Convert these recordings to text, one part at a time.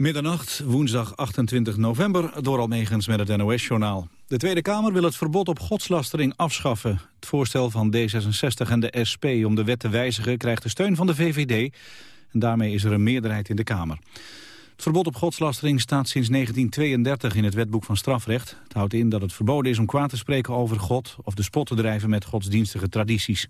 Middernacht, woensdag 28 november, door Almegens met het NOS-journaal. De Tweede Kamer wil het verbod op godslastering afschaffen. Het voorstel van D66 en de SP om de wet te wijzigen krijgt de steun van de VVD. En daarmee is er een meerderheid in de Kamer. Het verbod op godslastering staat sinds 1932 in het wetboek van strafrecht. Het houdt in dat het verboden is om kwaad te spreken over God... of de spot te drijven met godsdienstige tradities.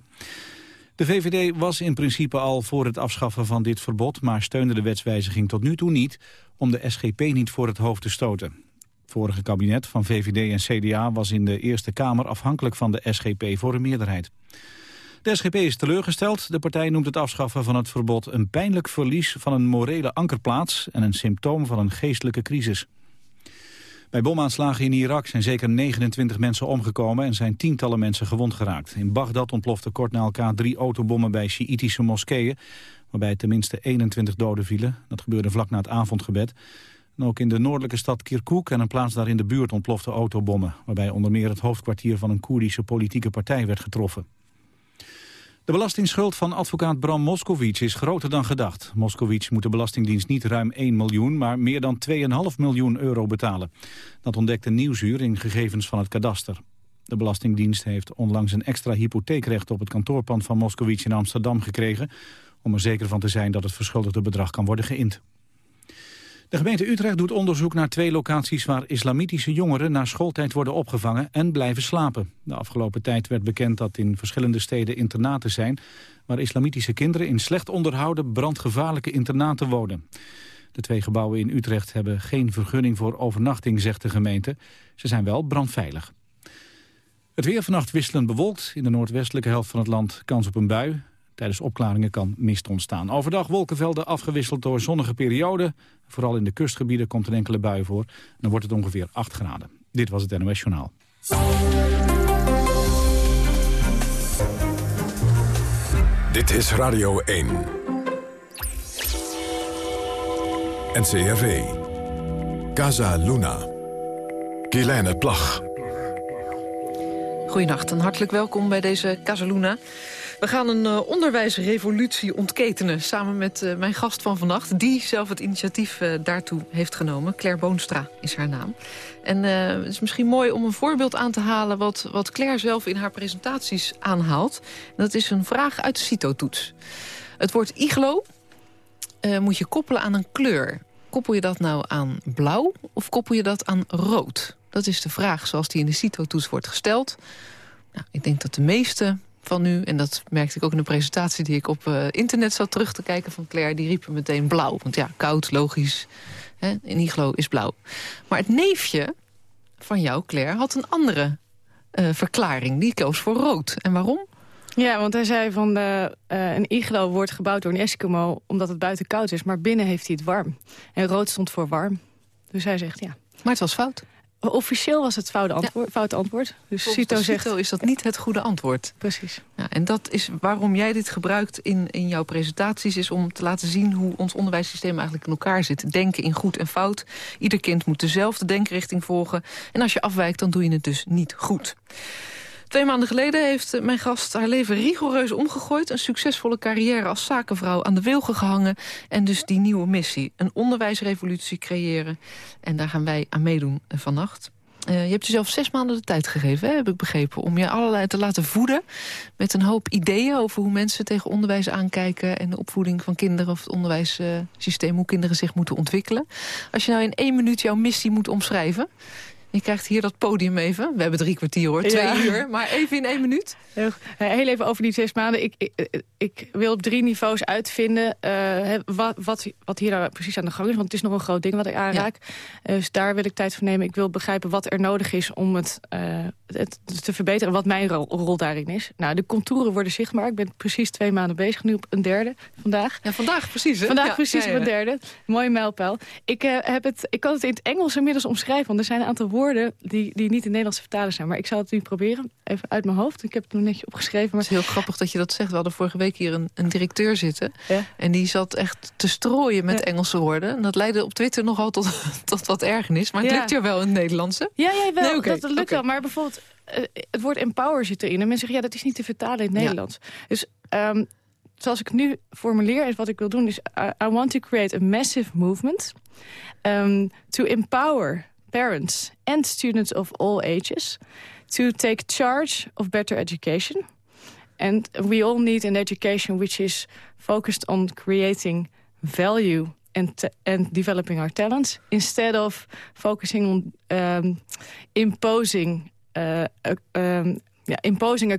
De VVD was in principe al voor het afschaffen van dit verbod... maar steunde de wetswijziging tot nu toe niet... om de SGP niet voor het hoofd te stoten. Het vorige kabinet van VVD en CDA was in de Eerste Kamer... afhankelijk van de SGP voor een meerderheid. De SGP is teleurgesteld. De partij noemt het afschaffen van het verbod... een pijnlijk verlies van een morele ankerplaats... en een symptoom van een geestelijke crisis. Bij bomaanslagen in Irak zijn zeker 29 mensen omgekomen en zijn tientallen mensen gewond geraakt. In Bagdad ontplofte kort na elkaar drie autobommen bij Sjiitische moskeeën, waarbij tenminste 21 doden vielen. Dat gebeurde vlak na het avondgebed. En ook in de noordelijke stad Kirkuk en een plaats daar in de buurt ontplofte autobommen, waarbij onder meer het hoofdkwartier van een Koerdische politieke partij werd getroffen. De belastingsschuld van advocaat Bram Moskowitz is groter dan gedacht. Moskowitz moet de Belastingdienst niet ruim 1 miljoen, maar meer dan 2,5 miljoen euro betalen. Dat ontdekte Nieuwsuur in gegevens van het kadaster. De Belastingdienst heeft onlangs een extra hypotheekrecht op het kantoorpand van Moskowitz in Amsterdam gekregen, om er zeker van te zijn dat het verschuldigde bedrag kan worden geïnd. De gemeente Utrecht doet onderzoek naar twee locaties waar islamitische jongeren na schooltijd worden opgevangen en blijven slapen. De afgelopen tijd werd bekend dat in verschillende steden internaten zijn waar islamitische kinderen in slecht onderhouden brandgevaarlijke internaten wonen. De twee gebouwen in Utrecht hebben geen vergunning voor overnachting, zegt de gemeente. Ze zijn wel brandveilig. Het weer vannacht wisselend bewolkt. In de noordwestelijke helft van het land kans op een bui. Tijdens opklaringen kan mist ontstaan. Overdag wolkenvelden afgewisseld door zonnige perioden. Vooral in de kustgebieden komt een enkele bui voor. Dan wordt het ongeveer 8 graden. Dit was het NOS Journaal. Dit is Radio 1. NCRV. Casa Luna. Kielijne Plag. Goedenacht en hartelijk welkom bij deze Casaluna. We gaan een uh, onderwijsrevolutie ontketenen... samen met uh, mijn gast van vannacht... die zelf het initiatief uh, daartoe heeft genomen. Claire Boonstra is haar naam. En het is misschien mooi om een voorbeeld aan te halen... wat, wat Claire zelf in haar presentaties aanhaalt. Dat is een vraag uit de CITO-toets. Het woord iglo moet je koppelen aan een kleur. Koppel je dat nou aan blauw of koppel je dat aan rood? Dat is de vraag zoals die in de CITO-toets wordt gesteld. Nou, ik denk dat de meeste van nu... en dat merkte ik ook in de presentatie die ik op uh, internet zat terug te kijken van Claire... die riepen meteen blauw. Want ja, koud, logisch. Hè? In iglo is blauw. Maar het neefje van jou, Claire, had een andere uh, verklaring. Die koos voor rood. En waarom? Ja, want hij zei van de, uh, een iglo wordt gebouwd door een Eskimo... omdat het buiten koud is, maar binnen heeft hij het warm. En rood stond voor warm. Dus hij zegt ja. Maar het was fout. Officieel was het foute antwoord. Ja. Foute antwoord. Dus Cito zegt, is dat niet het goede antwoord. Precies. Ja, en dat is waarom jij dit gebruikt in, in jouw presentaties... is om te laten zien hoe ons onderwijssysteem eigenlijk in elkaar zit. Denken in goed en fout. Ieder kind moet dezelfde denkrichting volgen. En als je afwijkt, dan doe je het dus niet goed. Twee maanden geleden heeft mijn gast haar leven rigoureus omgegooid. Een succesvolle carrière als zakenvrouw aan de wilgen gehangen. En dus die nieuwe missie, een onderwijsrevolutie creëren. En daar gaan wij aan meedoen vannacht. Uh, je hebt jezelf zes maanden de tijd gegeven, hè, heb ik begrepen... om je allerlei te laten voeden met een hoop ideeën... over hoe mensen tegen onderwijs aankijken... en de opvoeding van kinderen of het onderwijssysteem... hoe kinderen zich moeten ontwikkelen. Als je nou in één minuut jouw missie moet omschrijven... Je krijgt hier dat podium even. We hebben drie kwartier hoor, twee ja. uur. Maar even in één minuut. Heel even over die zes maanden. Ik, ik, ik wil op drie niveaus uitvinden uh, wat, wat, wat hier nou precies aan de gang is. Want het is nog een groot ding wat ik aanraak. Ja. Dus daar wil ik tijd voor nemen. Ik wil begrijpen wat er nodig is om het, uh, het te verbeteren. Wat mijn rol, rol, daarin is. Nou, de contouren worden zichtbaar. Ik ben precies twee maanden bezig. Nu op een derde vandaag. Ja, vandaag precies. Hè? Vandaag ja, precies op een derde. Mooie mijlpaal. Ik, uh, heb het, ik kan het in het Engels inmiddels omschrijven. Want er zijn een aantal woorden woorden die, die niet in Nederlands te vertalen zijn. Maar ik zal het nu proberen, even uit mijn hoofd. Ik heb het nog netjes opgeschreven. Maar... Het is heel grappig dat je dat zegt. We hadden vorige week hier een, een directeur zitten. Ja. En die zat echt te strooien met ja. Engelse woorden. En dat leidde op Twitter nogal tot, tot wat ergernis. Maar het ja. lukt je wel in het Nederlandse? Ja, ja wel. Nee, okay. dat, lukt okay. wel. Maar bijvoorbeeld, uh, het woord empower zit erin. En mensen zeggen, ja, dat is niet te vertalen in het Nederlands. Dus... Um, zoals ik nu formuleer, is wat ik wil doen, is I, want to create a massive movement um, to empower parents and students of all ages to take charge of better education. And we all need an education which is focused on creating value and, and developing our talents instead of focusing on um, imposing uh, um, ja, imposing a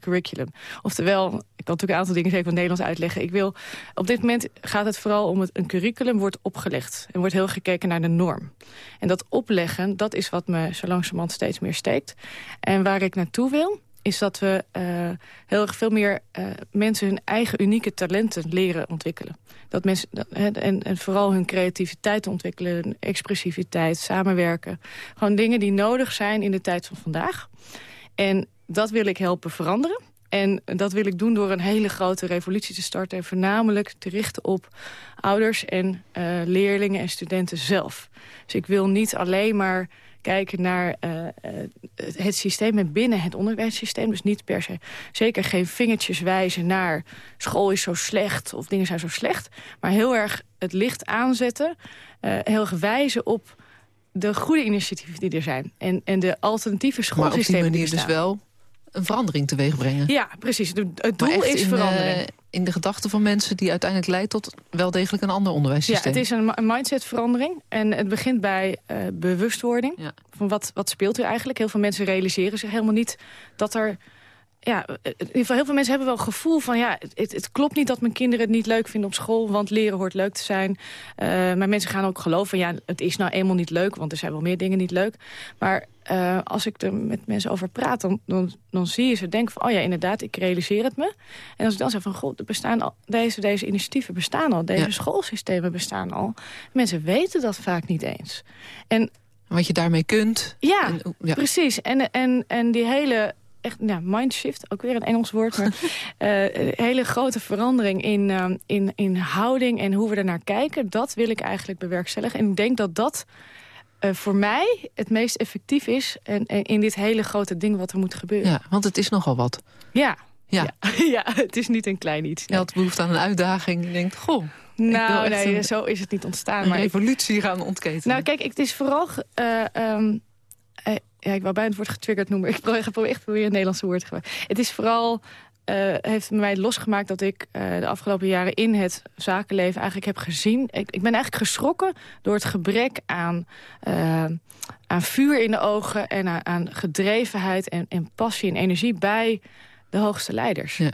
curriculum. Oftewel, ik kan natuurlijk een aantal dingen in het Nederlands uitleggen. Ik wil, op dit moment gaat het vooral om het, een curriculum wordt opgelegd. En wordt heel gekeken naar de norm. En dat opleggen, dat is wat me zo langzamerhand steeds meer steekt. En waar ik naartoe wil, is dat we uh, heel veel meer uh, mensen hun eigen unieke talenten leren ontwikkelen. Dat mensen, en, en vooral hun creativiteit ontwikkelen, expressiviteit, samenwerken. Gewoon dingen die nodig zijn in de tijd van vandaag. En dat wil ik helpen veranderen. En dat wil ik doen door een hele grote revolutie te starten... en voornamelijk te richten op ouders en uh, leerlingen en studenten zelf. Dus ik wil niet alleen maar kijken naar uh, het systeem en binnen het onderwijssysteem. Dus niet per se, zeker geen vingertjes wijzen naar... school is zo slecht of dingen zijn zo slecht. Maar heel erg het licht aanzetten, uh, heel erg wijzen op de goede initiatieven die er zijn. En, en de alternatieve schoolsystemen Maar op die manier dus wel een verandering teweeg brengen. Ja, precies. het doel is in, verandering. Uh, in de gedachten van mensen die uiteindelijk leidt tot wel degelijk een ander onderwijssysteem. Ja, het is een, een mindsetverandering. En het begint bij uh, bewustwording. Ja. Van wat, wat speelt er eigenlijk? Heel veel mensen realiseren zich helemaal niet dat er ja, in ieder geval heel veel mensen hebben wel het gevoel van... ja, het, het, klopt niet dat mijn kinderen het niet leuk vinden op school... want leren hoort leuk te zijn. Uh, maar mensen gaan ook geloven, ja, het is nou eenmaal niet leuk... want er zijn wel meer dingen niet leuk. Maar uh, als ik er met mensen over praat, dan, dan, dan zie je ze denken van... oh ja, inderdaad, ik realiseer het me. En als ik dan zeg van, god, er bestaan al, deze, deze initiatieven bestaan al... deze schoolsystemen bestaan al. Mensen weten dat vaak niet eens. En wat je daarmee kunt. Ja, en, ja. precies. En, en, en die hele echt ja, mindshift, ook weer een Engels woord... maar uh, een hele grote verandering in, uh, in, in houding en hoe we ernaar kijken... dat wil ik eigenlijk bewerkstelligen. En ik denk dat dat uh, voor mij het meest effectief is... En, en, in dit hele grote ding wat er moet gebeuren. Ja, want het is nogal wat. Ja, ja. ja, ja het is niet een klein iets. Nee. Je had behoefte aan een uitdaging. Je denkt, goh... Nou, nee, een, zo is het niet ontstaan. Een maar revolutie gaan ontketen. Nou, kijk, het is vooral... Um, ja, ik wou bijna het woord getriggerd noemen. Ik probeer, probeer echt weer een Nederlandse woord te gebruiken. Het is vooral... Uh, heeft mij losgemaakt dat ik uh, de afgelopen jaren in het zakenleven eigenlijk heb gezien. Ik, ik ben eigenlijk geschrokken door het gebrek aan, uh, aan vuur in de ogen... en aan, aan gedrevenheid en, en, passie en energie bij de hoogste leiders. Ja.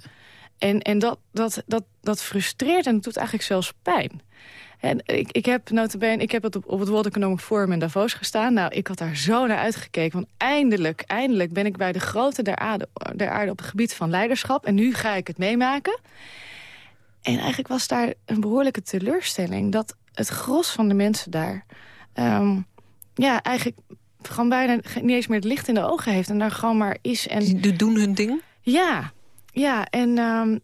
En, en dat, dat, dat, dat frustreert en doet eigenlijk zelfs pijn. En ik, ik heb notabene, ik heb het op, op het World Economic Forum in Davos gestaan. Nou, ik had daar zo naar uitgekeken. Want eindelijk, eindelijk ben ik bij de grote der aarde, der aarde op het gebied van leiderschap. En nu ga ik het meemaken. En eigenlijk was daar een behoorlijke teleurstelling. Dat het gros van de mensen daar... Um, ja, eigenlijk gewoon bijna niet eens meer het licht in de ogen heeft. En daar gewoon maar is. En... Die doen hun ding? Ja, ja, en, um,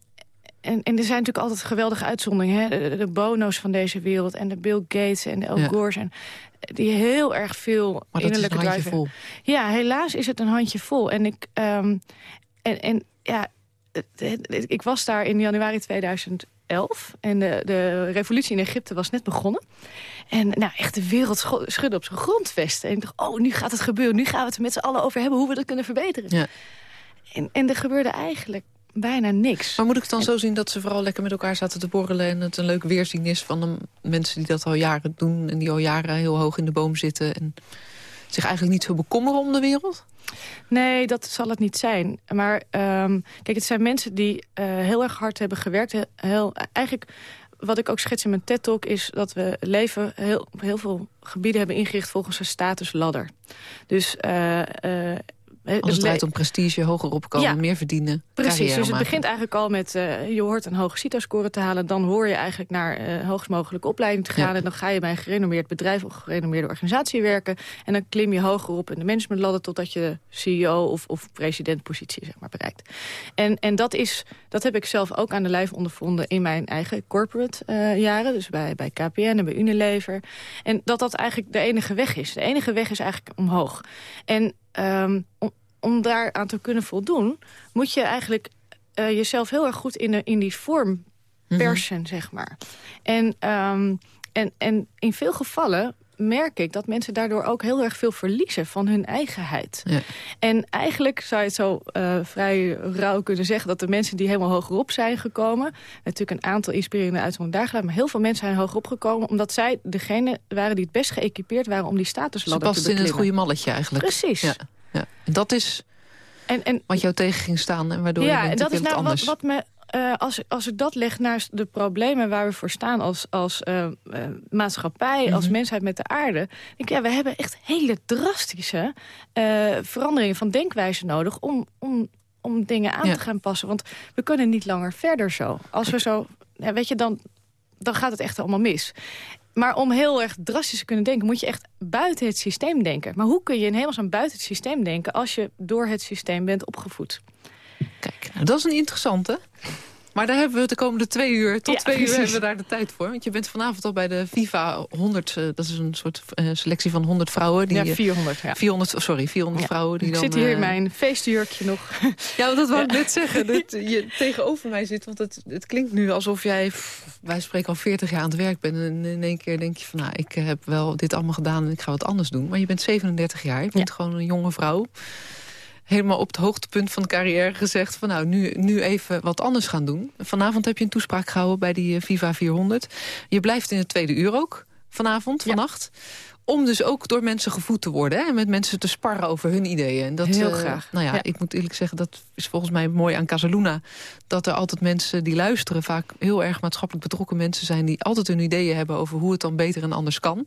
en, en er zijn natuurlijk altijd geweldige uitzonderingen. Hè? De, bono's van deze wereld en de Bill Gates en de El Gore's. En die heel erg veel maar innerlijke drive vol. Ja, helaas is het een handje vol. En ik, um, en, en ja, ik was daar in januari 2011. En de, de revolutie in Egypte was net begonnen. En nou, echt de wereld schudde op zijn grondvesten. En ik dacht, oh, nu gaat het gebeuren. Nu gaan we het er met z'n allen over hebben hoe we dat kunnen verbeteren. Ja. En, en er gebeurde eigenlijk bijna niks. Maar moet ik het dan zo zien dat ze vooral lekker met elkaar zaten te borrelen... en het een leuk weerzien is van de mensen die dat al jaren doen... en die al jaren heel hoog in de boom zitten... en zich eigenlijk niet zo bekommeren om de wereld? Nee, dat zal het niet zijn. Maar um, kijk, het zijn mensen die uh, heel erg hard hebben gewerkt. Heel, eigenlijk wat ik ook schets in mijn TED-talk is dat we leven heel, heel veel gebieden hebben ingericht volgens een statusladder. Dus uh, uh, als het draait om prestige, hoger opkomen, meer verdienen. Precies, dus het begint eigenlijk al met... Uh, je hoort een hoge CITO-score te halen... dan hoor je eigenlijk naar uh, hoogst mogelijke opleiding te gaan... en dan ga je bij een gerenommeerd bedrijf of gerenommeerde organisatie werken... en dan klim je hoger op in de managementladder... totdat je CEO of, of presidentpositie zeg maar, bereikt. En, en dat, is, dat heb ik zelf ook aan de lijf ondervonden... in mijn eigen corporate uh, jaren, dus bij, bij KPN en bij Unilever. En dat dat eigenlijk de enige weg is. De enige weg is eigenlijk omhoog. En um, om, om daar aan te kunnen voldoen... moet je eigenlijk uh, jezelf heel erg goed in, de, in die vorm mhm. persen, zeg maar. En, um, en, en in veel gevallen merk ik dat mensen daardoor ook heel erg veel verliezen van hun eigenheid. Ja. En eigenlijk zou je het zo uh, vrij rauw kunnen zeggen... dat de mensen die helemaal hogerop zijn gekomen... natuurlijk een aantal inspirerende uitzonderingen daar gedaan... maar heel veel mensen zijn hogerop gekomen... omdat zij degene waren die het best geëquipeerd waren... om die statusladder te beklimmen. Ze past in het goede malletje eigenlijk. Precies. Ja. Ja. En dat is en, en, wat jou tegen ging staan en waardoor ja, je bent, dat is nou. Wat, wat me uh, als, als ik dat leg naast de problemen waar we voor staan als, als uh, uh, maatschappij, als mhm. mensheid met de aarde. Denk ik, ja, we hebben echt hele drastische veranderingen van denkwijze nodig om, om, om dingen aan te gaan passen. Want we kunnen niet langer verder zo. Als we zo, ja, weet je, dan, dan gaat het echt allemaal mis. Maar om heel erg drastisch te kunnen denken... moet je echt buiten het systeem denken. Maar hoe kun je in hemelsnaam buiten het systeem denken... als je door het systeem bent opgevoed? Kijk, nou, dat is een interessante. Maar daar hebben we de komende twee uur, tot twee uur hebben we daar de tijd voor. Want je bent vanavond al bij de FIFA 100, uh, dat is een soort uh, selectie van 100 vrouwen. Die, ja, 400. Ja. 400 sorry, 400 ja. vrouwen. Die ik dan, zit hier in eh, mijn feestjurkje nog. Ja, dat wou ik net zeggen. Dat je tegenover mij zit, want het, het klinkt nu alsof jij, wij spreken al 40 jaar aan het werk bent. En in één keer denk je van, nou, ik heb wel dit allemaal gedaan en ik ga wat anders doen. Maar je bent 37 jaar, je bent gewoon een jonge vrouw helemaal op het hoogtepunt van de carrière gezegd... van nou, nu, nu even wat anders gaan doen. Vanavond heb je een toespraak gehouden bij die Viva 400. Je blijft in het tweede uur ook, vanavond, vannacht. Om dus ook door mensen gevoed te worden. Hè? En met mensen te sparren over hun ideeën. En dat, Heel uh, graag. Nou ja, ik moet eerlijk zeggen, dat is volgens mij mooi aan Casaluna. Dat er altijd mensen die luisteren, vaak heel erg maatschappelijk betrokken mensen zijn... die altijd hun ideeën hebben over hoe het dan beter en anders kan.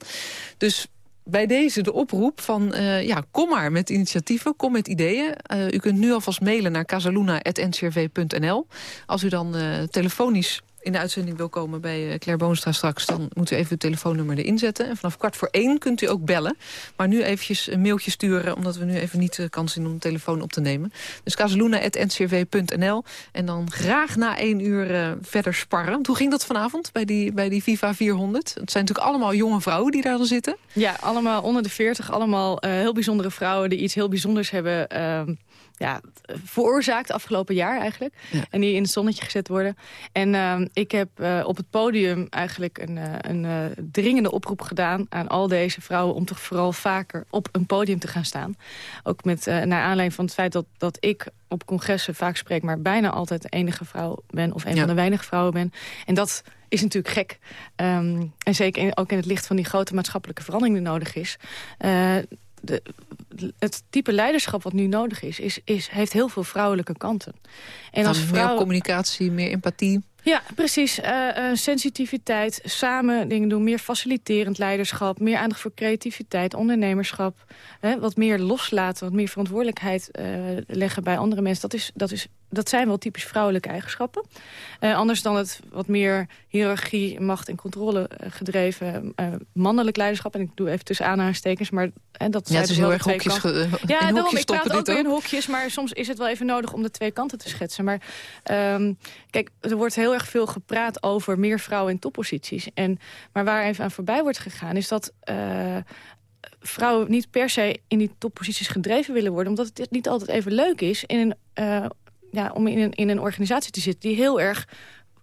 Dus bij deze de oproep van, uh, ja, kom maar met initiatieven, kom met ideeën. Uh, u kunt nu alvast mailen naar casaluna.ncrv.nl. Als u dan uh, telefonisch in de uitzending wil komen bij eh, Claire Boonstra straks... dan moet u even uw telefoonnummer erin zetten. En vanaf kwart voor één kunt u ook bellen. Maar nu eventjes een mailtje sturen... omdat we nu even niet de eh, kans zien om de telefoon op te nemen. Dus kazeluna.ncrv.nl. En dan graag na één uur uh, verder sparren. hoe ging dat vanavond bij die, bij die FIFA 400? Het zijn natuurlijk allemaal jonge vrouwen die daar dan zitten. Ja, allemaal onder de 40. Allemaal heel bijzondere vrouwen die iets heel bijzonders hebben... Uh, ja, veroorzaakt afgelopen jaar eigenlijk. En die in het zonnetje gezet worden. En uh, ik heb uh, op het podium eigenlijk een, uh, een uh, dringende oproep gedaan... aan al deze vrouwen om toch vooral vaker op een podium te gaan staan. Ook met, naar aanleiding van het feit dat, dat ik op congressen vaak spreek... maar bijna altijd de enige vrouw ben of een van de weinige vrouwen ben. En dat is natuurlijk gek. Um, en zeker in, ook in het licht van die grote maatschappelijke verandering die nodig is de, het type leiderschap wat nu nodig is, is, is heeft heel veel vrouwelijke kanten. En als vrouw... Meer communicatie, meer empathie. Ja, precies. Uh, uh, sensitiviteit, samen dingen doen, meer faciliterend leiderschap... meer aandacht voor creativiteit, ondernemerschap. wat meer loslaten, wat meer verantwoordelijkheid uh, leggen bij andere mensen. Dat, is, dat, is, dat zijn wel typisch vrouwelijke eigenschappen. anders dan het wat meer hiërarchie, macht en controle gedreven mannelijk leiderschap. En ik doe even tussen aanhalingstekens, maar en dat ja, het is heel erg hokjes, ja, daarom, ik praat ook weer in hokjes, maar soms is het wel even nodig om de twee kanten te schetsen. Maar um, kijk, er wordt heel erg veel gepraat over meer vrouwen in topposities. En, maar waar even aan voorbij wordt gegaan, is dat uh, vrouwen niet per se in die topposities gedreven willen worden, omdat het niet altijd even leuk is in een, uh, ja, om in een, in een organisatie te zitten die heel erg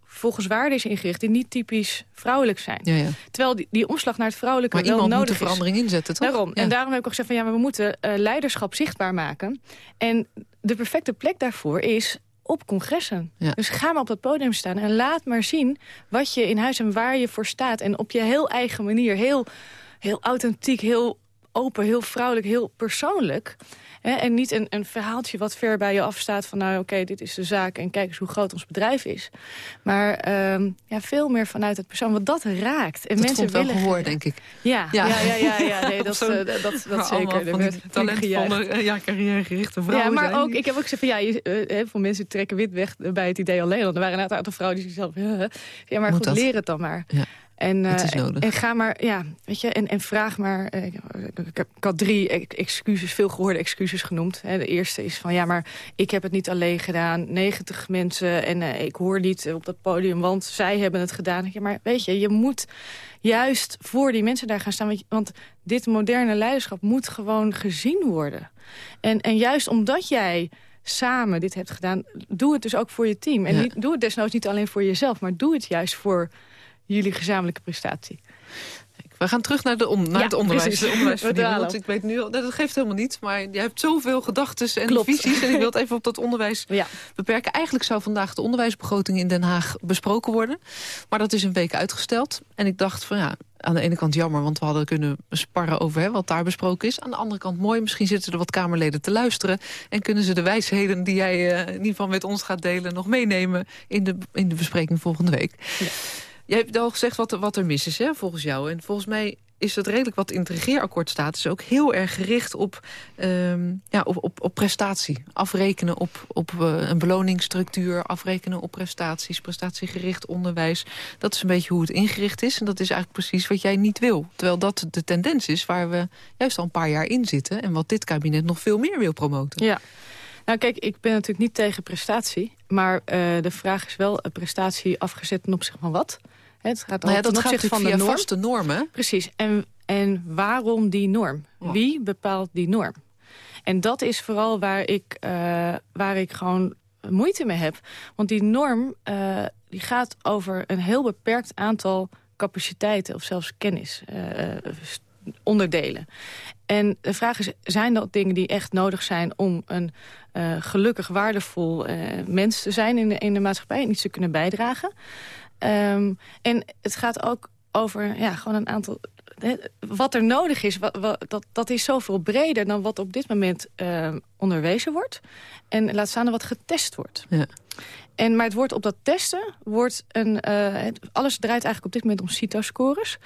volgens waarden is ingericht... die niet typisch vrouwelijk zijn. Ja, ja. Terwijl die, die omslag naar het vrouwelijke maar wel nodig is. moet de verandering inzetten, toch? Daarom. En daarom heb ik ook gezegd van ja, we moeten uh, leiderschap zichtbaar maken. En de perfecte plek daarvoor is op congressen. Dus ga maar op dat podium staan en laat maar zien wat je in huis en waar je voor staat. En op je heel eigen manier, heel, heel authentiek, heel open, heel vrouwelijk, heel persoonlijk. En niet een, een verhaaltje wat ver bij je afstaat van... nou oké, dit is de zaak en kijk eens hoe groot ons bedrijf is. Maar um, ja, veel meer vanuit het persoon, wat dat raakt. En dat mensen wel willen gehoor, denk ik. Ja, ja, ja, ja, ja, nee, dat, uh, dat, dat, dat zeker. Van talentvolle, uh, ja, carrièregerichte vrouwen Ja, maar zijn. ook, ik heb ook gezegd van ja, je, uh, heel veel mensen trekken wit weg bij het idee alleen. Want er waren een aantal vrouwen die zichzelf... ja, maar Moet goed, dat? leer het dan maar. Ja. En, uh, en ga maar, ja, weet je, en, en vraag maar. Uh, ik, ik, had drie excuses, veel gehoorde excuses genoemd. Hè. De eerste is van, ja, maar ik heb het niet alleen gedaan. 90 mensen en uh, ik hoor niet op dat podium, want zij hebben het gedaan. Ja, maar weet je, je moet juist voor die mensen daar gaan staan. Want, want dit moderne leiderschap moet gewoon gezien worden. En, en juist omdat jij samen dit hebt gedaan... doe het dus ook voor je team. En niet, doe het desnoods niet alleen voor jezelf... maar doe het juist voor jullie gezamenlijke prestatie. We gaan terug naar, de on naar het onderwijs. De onderwijsverdieping. Want ik weet nu al, dat geeft helemaal niet. Maar je hebt zoveel gedachten en visies. En ik wil het even op dat onderwijs ja. beperken. Eigenlijk zou vandaag de onderwijsbegroting in Den Haag besproken worden. Maar dat is een week uitgesteld. En ik dacht van ja, aan de ene kant jammer, want we hadden kunnen sparren over hè, wat daar besproken is. Aan de andere kant mooi, misschien zitten er wat Kamerleden te luisteren... en kunnen ze de wijsheden die jij uh, in ieder geval met ons gaat delen... nog meenemen in de, in de bespreking volgende week. Ja. Jij hebt al gezegd wat, wat er mis is, hè, volgens jou. En volgens mij is het redelijk wat in het regeerakkoord staat... is ook heel erg gericht op, ehm, ja, op, op, op prestatie. Afrekenen op, op uh, een beloningsstructuur, afrekenen op prestaties... prestatiegericht onderwijs. Dat is een beetje hoe het ingericht is. En dat is eigenlijk precies wat jij niet wil. Terwijl dat de tendens is waar we juist al een paar jaar in zitten... en wat dit kabinet nog veel meer wil promoten. Ja. Nou kijk, ik ben natuurlijk niet tegen prestatie. Maar uh, de vraag is wel, prestatie afgezet ten opzichte van wat? Het gaat nou ja, dat gaat van de norm. vaste normen. Precies. En, en waarom die norm? Wie bepaalt die norm? En dat is vooral waar ik, uh, waar ik gewoon moeite mee heb. Want die norm uh, die gaat over een heel beperkt aantal capaciteiten... of zelfs kennis, uh, onderdelen. En de vraag is, zijn dat dingen die echt nodig zijn... om een gelukkig, waardevol mens te zijn in de, in de maatschappij... en iets te kunnen bijdragen? Um, en het gaat ook over ja, gewoon een aantal... Wat er nodig is, wat, wat, dat, dat is zoveel breder dan wat op dit moment uh, onderwezen wordt. En laat staan wat getest wordt. Ja. En, maar het wordt op dat testen, wordt een, uh, alles draait eigenlijk op dit moment om CITO-scores.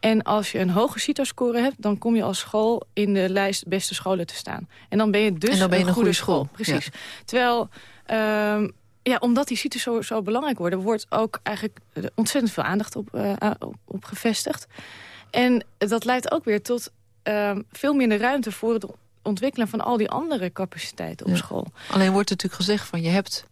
En als je een hoge CITO-score hebt, dan kom je als school in de lijst beste scholen te staan. En dan ben je dus dan ben je een, goede school. Precies. Terwijl... Uh, ja, omdat die CITO's zo, zo belangrijk worden... wordt ook eigenlijk ontzettend veel aandacht op, uh, op, gevestigd. En dat leidt ook weer tot uh, veel minder ruimte... voor het ontwikkelen van al die andere capaciteiten op school. Alleen wordt natuurlijk gezegd van je hebt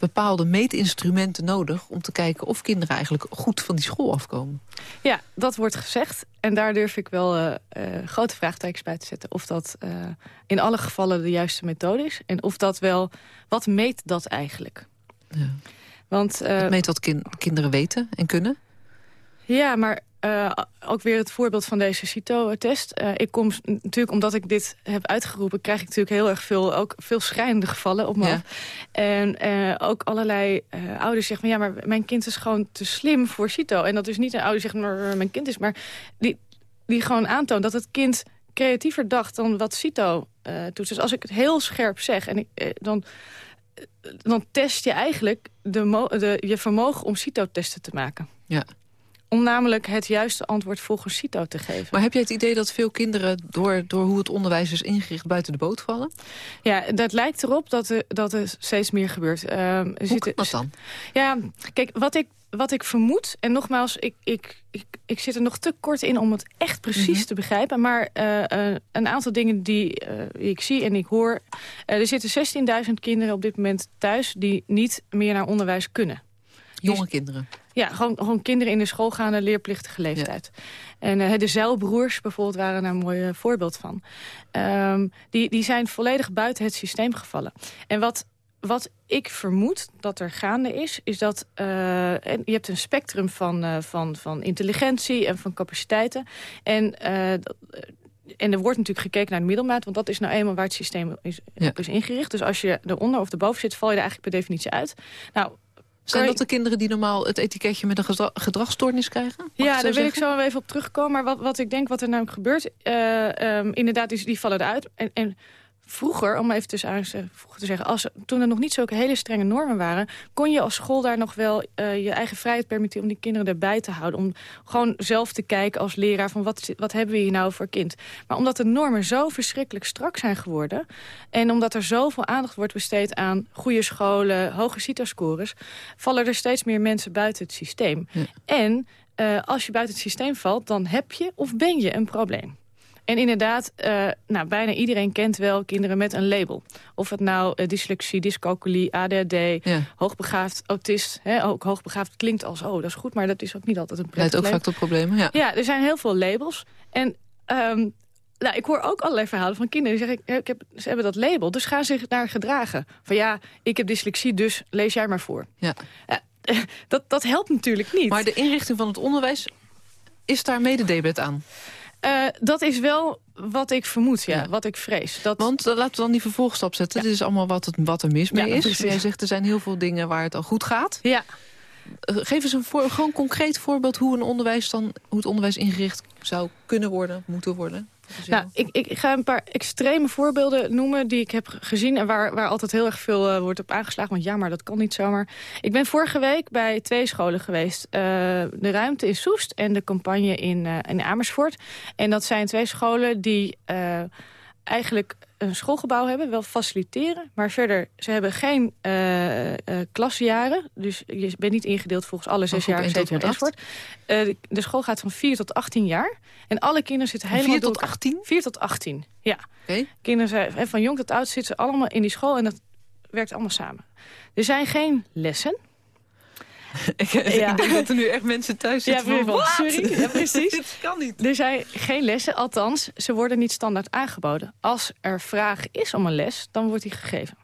bepaalde meetinstrumenten nodig... om te kijken of kinderen eigenlijk goed van die school afkomen. Ja, dat wordt gezegd. En daar durf ik wel uh, uh, grote vraagtekens bij te zetten. Of dat uh, in alle gevallen de juiste methode is. En of dat wel... Wat meet dat eigenlijk? Ja. Want, het meet wat kinderen weten en kunnen? Ja, maar uh, ook weer het voorbeeld van deze CITO-test. Uh, ik kom natuurlijk, omdat ik dit heb uitgeroepen... krijg ik natuurlijk heel erg veel, ook veel schrijnende gevallen op me ja. En uh, ook allerlei ouders zeggen van... ja, maar mijn kind is gewoon te slim voor CITO. En dat is niet een ouder zegt, maar mijn kind is... maar die, die gewoon aantoont dat het kind creatiever dacht dan wat CITO doet. Dus als ik het heel scherp zeg, en ik, dan dan test je eigenlijk de, de, je vermogen om CITO-testen te maken. Ja. Om namelijk het juiste antwoord volgens CITO te geven. Maar heb jij het idee dat veel kinderen door, door hoe het onderwijs is ingericht buiten de boot vallen? Ja, dat lijkt erop dat er, dat er steeds meer gebeurt. Uh, hoe zit, dat dan? Ja, kijk, wat ik, wat ik vermoed, en nogmaals, ik, ik, ik, ik zit er nog te kort in om het echt precies mhm. te begrijpen. Maar uh, uh, een aantal dingen die uh, ik zie en ik hoor. er zitten 16.000 kinderen op dit moment thuis die niet meer naar onderwijs kunnen. Jonge kinderen? Ja, gewoon, gewoon kinderen in de school gaan, leerplichtige leeftijd. En uh, de zeilbroers bijvoorbeeld waren daar een mooi uh, voorbeeld van. Um, die, die zijn volledig buiten het systeem gevallen. En wat, wat ik vermoed dat er gaande is, is dat uh, je hebt een spectrum van, van, van intelligentie en van capaciteiten. En en er wordt natuurlijk gekeken naar de middelmaat... want dat is nou eenmaal waar het systeem is, ja. is ingericht. Dus als je eronder of erboven zit, val je er eigenlijk per definitie uit. Nou, zijn dat de kinderen die normaal het etiketje met een gedragsstoornis krijgen? ja, daar wil ik zo even op terugkomen. Maar wat, wat ik denk wat er namelijk gebeurt... Uh, um, inderdaad, die, die vallen eruit. En, en vroeger, om even tussen vroeger te zeggen... Als, toen er nog niet zulke hele strenge normen waren... kon je als school daar nog wel uh, je eigen vrijheid permitteren... om die kinderen erbij te houden. Om gewoon zelf te kijken als leraar van wat, wat hebben we hier nou voor kind. Maar omdat de normen zo verschrikkelijk strak zijn geworden... en omdat er zoveel aandacht wordt besteed aan goede scholen... hoge CITO-scores... vallen er steeds meer mensen buiten het systeem. En uh, als je buiten het systeem valt, dan heb je of ben je een probleem. En inderdaad, uh, nou, bijna iedereen kent wel kinderen met een label. Of het nou uh, dyslexie, dyscalculie, ADHD, ja. hoogbegaafd, autist. Hè, ook hoogbegaafd klinkt als, oh, dat is goed, maar dat is ook niet altijd een prettig Leidt ook vaak tot problemen, ja. Ja, er zijn heel veel labels. En um, nou, ik hoor ook allerlei verhalen van kinderen die zeggen... Ik, heb, ze hebben dat label, dus gaan zich daar gedragen. Van ja, ik heb dyslexie, dus lees jij maar voor. Ja. dat, dat helpt natuurlijk niet. Maar de inrichting van het onderwijs, is daar mededebet aan? Uh, dat is wel wat ik vermoed, ja, wat ik vrees. Dat... Want uh, laten we dan die vervolgstap zetten. Dit is allemaal wat, het, wat er mis mee ja, is. Precies. Jij zegt er zijn heel veel dingen waar het al goed gaat. Ja. Uh, geef eens een voor, gewoon concreet voorbeeld hoe, een onderwijs dan, hoe het onderwijs ingericht zou kunnen worden, moeten worden. Nou, ik, ik ga een paar extreme voorbeelden noemen die ik heb gezien... en waar, waar altijd heel erg veel uh, wordt op aangeslagen. Want ja, maar dat kan niet zomaar. Ik ben vorige week bij twee scholen geweest. Uh, de ruimte in Soest en de campagne in, uh, in Amersfoort. En dat zijn twee scholen die eigenlijk een schoolgebouw hebben, wel faciliteren. Maar verder, ze hebben geen uh, uh, klasjaren. Dus je bent niet ingedeeld volgens alle zes jaar, zeven jaar enzovoort. Uh, de school gaat van 4 tot 18 jaar. En alle kinderen zitten helemaal 4 tot 18? 4 tot 18, ja. Okay. Kinderen zijn, van jong tot oud zitten ze allemaal in die school. En dat werkt allemaal samen. Er zijn geen lessen. Ik, ja. ik, denk dat er nu echt mensen thuis zitten ja, van, sorry. Ja, precies. Dit kan niet. Er zijn geen lessen, althans, ze worden niet standaard aangeboden. Als er vraag is om een les, dan wordt die gegeven.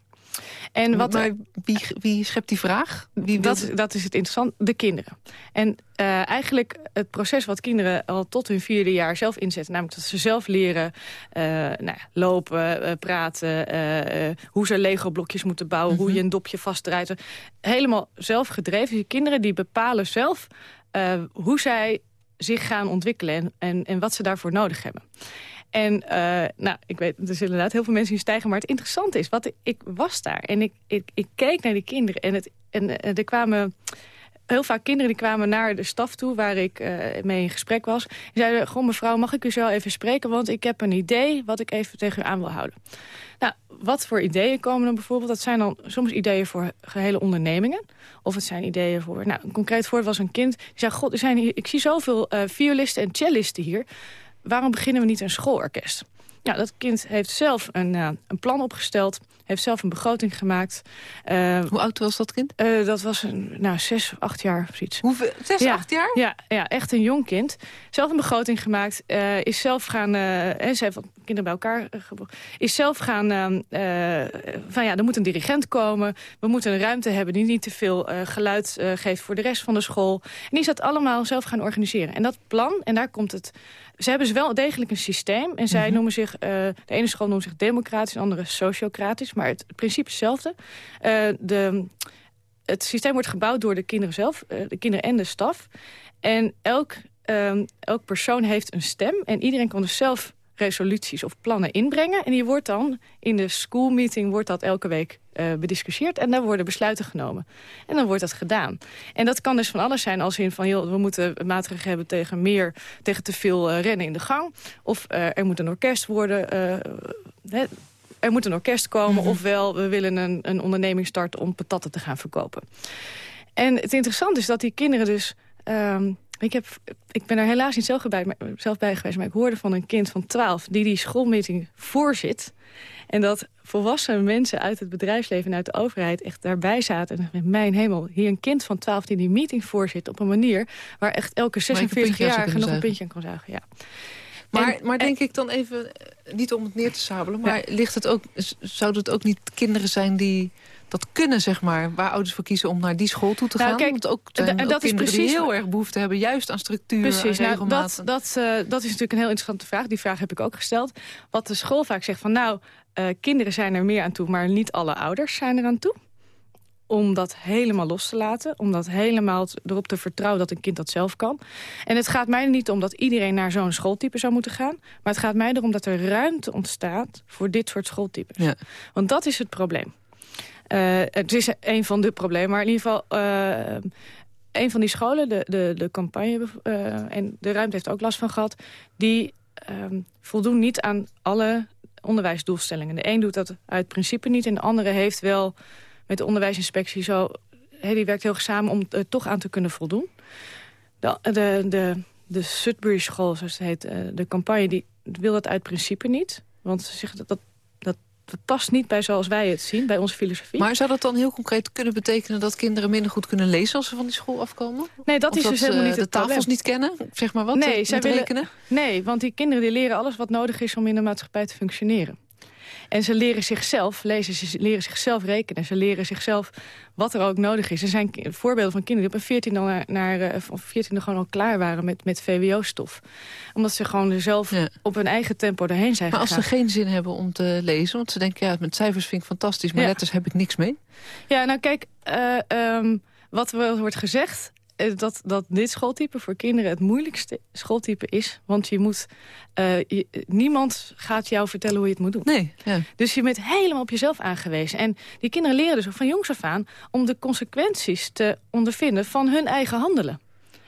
En wat maar wie, wie schept die vraag? Wie dat, dat is het interessant, de kinderen. En uh, eigenlijk het proces wat kinderen al tot hun vierde jaar zelf inzetten... namelijk dat ze zelf leren uh, nou, lopen, uh, praten... hoe ze Lego-blokjes moeten bouwen... Mm -hmm. hoe je een dopje vastdraait. Helemaal zelf gedreven. Die kinderen die bepalen zelf hoe zij zich gaan ontwikkelen... en, en, en wat ze daarvoor nodig hebben. En uh, nou, ik weet, er zullen inderdaad heel veel mensen in stijgen. Maar het interessante is, wat ik, was daar en ik, ik, ik, keek naar die kinderen. En, het, en uh, er kwamen heel vaak kinderen die kwamen naar de staf toe... waar ik uh, mee in gesprek was. Die zeiden, gewoon mevrouw, mag ik u zo even spreken? Want ik heb een idee wat ik even tegen u aan wil houden. Nou, wat voor ideeën komen dan bijvoorbeeld? Dat zijn dan soms ideeën voor gehele ondernemingen. Of het zijn ideeën voor... Nou, een concreet voorbeeld was een kind. Die zei, god, er zijn hier, ik zie zoveel violisten en cellisten hier waarom beginnen we niet een schoolorkest? Ja, dat kind heeft zelf een, uh, een plan opgesteld heeft zelf een begroting gemaakt. Uh, Hoe oud was dat kind? Uh, dat was een, nou, zes, acht jaar of. Hoeveel? Zes, ja, acht jaar? Ja, ja, echt een jong kind. Zelf een begroting gemaakt. Is zelf gaan... en ze heeft kinderen bij elkaar Is zelf gaan... van ja, er moet een dirigent komen. We moeten een ruimte hebben die niet te veel geluid geeft voor de rest van de school. En die is dat allemaal zelf gaan organiseren. En dat plan, en daar komt het... Ze hebben dus wel degelijk een systeem. En zij mm -hmm. noemen zich... de ene school noemt zich democratisch, de andere sociocratisch maar het principe is hetzelfde. Uh, de, het systeem wordt gebouwd door de kinderen zelf, uh, de kinderen en de staf. En elk, uh, elk persoon heeft een stem en iedereen kan dus zelf resoluties of plannen inbrengen. En die wordt dan in de schoolmeeting wordt dat elke week uh, bediscussieerd. En daar worden besluiten genomen. En dan wordt dat gedaan. En dat kan dus van alles zijn als in van... Joh, we moeten maatregelen hebben tegen meer, tegen te veel uh, rennen in de gang. Of uh, er moet een orkest worden er moet een orkest komen... Mm -hmm. ofwel we willen een, een onderneming starten om patatten te gaan verkopen. En het interessante is dat die kinderen dus... Um, ik, heb, ik ben er helaas niet zelf bij, zelf bij geweest... maar ik hoorde van een kind van 12 die die schoolmeeting voorzit... En dat volwassen mensen uit het bedrijfsleven en uit de overheid echt daarbij zaten. En met mijn hemel, hier een kind van 12 die die meeting voorzit op een manier... waar echt elke 46-jarige nog een puntje aan kan zuigen. Ja. Maar, en, maar denk en, ik dan even, eh, niet om het neer te sabelen... maar ja. ligt het ook, zouden het ook niet kinderen zijn die dat kunnen, zeg maar, waar ouders voor kiezen om naar die school toe te nou, gaan. Kijk, Want ook, zijn en dat is precies die heel erg behoefte hebben, juist aan structuur precies, en nou, dat, dat, uh, dat is natuurlijk een heel interessante vraag. Die vraag heb ik ook gesteld. Wat de school vaak zegt van, nou, uh, kinderen zijn er meer aan toe, maar niet alle ouders zijn er aan toe om dat helemaal los te laten. Om dat helemaal erop te vertrouwen dat een kind dat zelf kan. En het gaat mij niet om dat iedereen naar zo'n schooltype zou moeten gaan. Maar het gaat mij erom dat er ruimte ontstaat voor dit soort schooltypes. Ja. Want dat is het probleem. Uh, het is een van de problemen, maar in ieder geval... Uh, een van die scholen, de, de, de campagne, uh, en de ruimte heeft ook last van gehad... die uh, voldoen niet aan alle onderwijsdoelstellingen. De een doet dat uit principe niet en de andere heeft wel met de onderwijsinspectie zo... He, die werkt heel samen om er toch aan te kunnen voldoen. De, de, de, de Sudbury School, zoals het heet, de campagne... die wil dat uit principe niet. Want ze zeggen dat, dat, dat past niet bij zoals wij het zien, bij onze filosofie. Maar zou dat dan heel concreet kunnen betekenen... dat kinderen minder goed kunnen lezen als ze van die school afkomen? Nee, dat is dus helemaal niet het de tafels niet kennen, zeg maar wat, nee, zij willen, rekenen? Nee, want die kinderen die leren alles wat nodig is om in de maatschappij te functioneren. En ze leren zichzelf lezen, ze leren zichzelf rekenen. Ze leren zichzelf wat er ook nodig is. Er zijn voorbeelden van kinderen die op een 14 naar, naar, eh, of 14 gewoon al klaar waren met, met VWO-stof. Omdat ze gewoon er zelf op hun eigen tempo erheen zijn Maar als ze geen zin hebben om te lezen, want ze denken... ja, met cijfers vind ik fantastisch, maar letters heb ik niks mee. Ja, nou kijk, uh, um, wat wordt gezegd dat, dat dit schooltype voor kinderen het moeilijkste schooltype is. Want je moet, uh, niemand gaat jou vertellen hoe je het moet doen. Nee, ja. Dus je bent helemaal op jezelf aangewezen. En die kinderen leren dus van jongs af aan... om de consequenties te ondervinden van hun eigen handelen.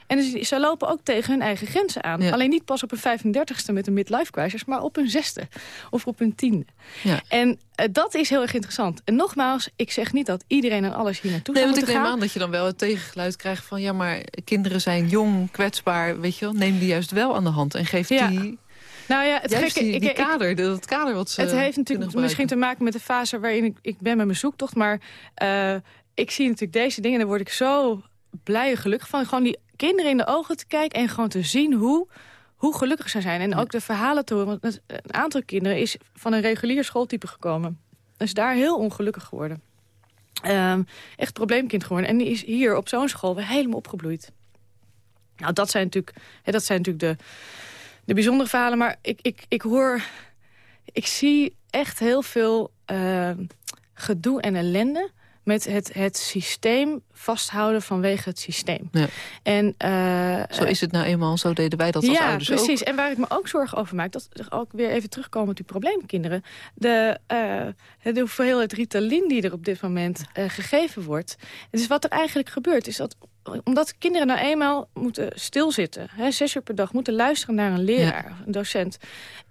En dus, ze lopen ook tegen hun eigen grenzen aan. Alleen niet pas op hun 35ste met een midlife crisis... maar op hun zesde of op hun tiende. Ja. En uh, dat is heel erg interessant. En nogmaals, ik zeg niet dat iedereen en alles hier naartoe nee, zou moeten gaan. Nee, want ik neem aan dat je dan wel het tegengeluid krijgt van... ja, maar kinderen zijn jong, kwetsbaar, weet je wel. Neem die juist wel aan de hand en geef ja. die... Nou ja, het Juist die, die kader, dat kader wat ze Het heeft natuurlijk misschien te maken met de fase waarin ik, ik ben met mijn zoektocht. Maar uh, ik zie natuurlijk deze dingen, daar word ik zo blij en gelukkig van. Gewoon die kinderen in de ogen te kijken en gewoon te zien hoe, hoe gelukkig zij zijn. En ook de verhalen te horen. Want een aantal kinderen is van een regulier schooltype gekomen. Is daar heel ongelukkig geworden. Um, echt probleemkind geworden. En die is hier op zo'n school weer helemaal opgebloeid. Nou, dat zijn natuurlijk, hè, dat zijn natuurlijk de, de bijzondere verhalen. Maar ik, ik, ik hoor... Ik zie echt heel veel uh, gedoe en ellende met het, het systeem vasthouden vanwege het systeem. Ja. En, uh, zo is het nou eenmaal, zo deden wij dat als ja, ouders precies. En waar ik me ook zorgen over maak, dat ook weer even terugkomen op die probleemkinderen. De, uh, de hoeveelheid Ritalin die er op dit moment uh, gegeven wordt. Dus wat er eigenlijk gebeurt, is dat omdat kinderen nou eenmaal moeten stilzitten, hè, zes uur per dag, moeten luisteren naar een leraar, een docent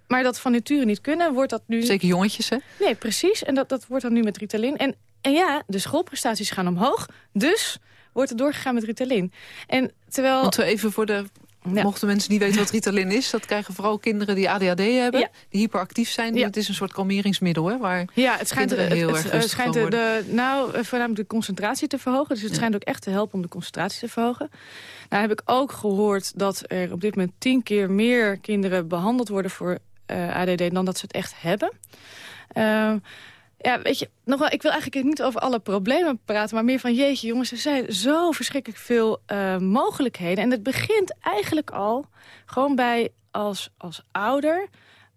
maar dat van nature niet kunnen, wordt dat nu... Zeker jongetjes, hè? Nee, precies. En dat, dat wordt dan nu met Ritalin. En en ja, de schoolprestaties gaan omhoog. Dus wordt er doorgegaan met Ritalin. En terwijl... Want we even voor de... Mochten mensen niet weten wat Ritalin is... dat krijgen vooral kinderen die ADHD hebben, die hyperactief zijn. Ja. Het is een soort kalmeringsmiddel, hè, waar ja, het schijnt, heel het, erg het schijnt de, de, Nou, eh, voornamelijk de concentratie te verhogen. Dus het schijnt ook echt te helpen om de concentratie te verhogen. Nou heb ik ook gehoord dat er op dit moment tien keer meer kinderen behandeld worden voor uh, eh, ADD... dan dat ze het echt hebben. Uh, ja, weet je, nog wel, ik wil eigenlijk niet over alle problemen praten... maar meer van, jeetje jongens, er zijn zo verschrikkelijk veel uh, mogelijkheden. En het begint eigenlijk al gewoon bij als, als ouder...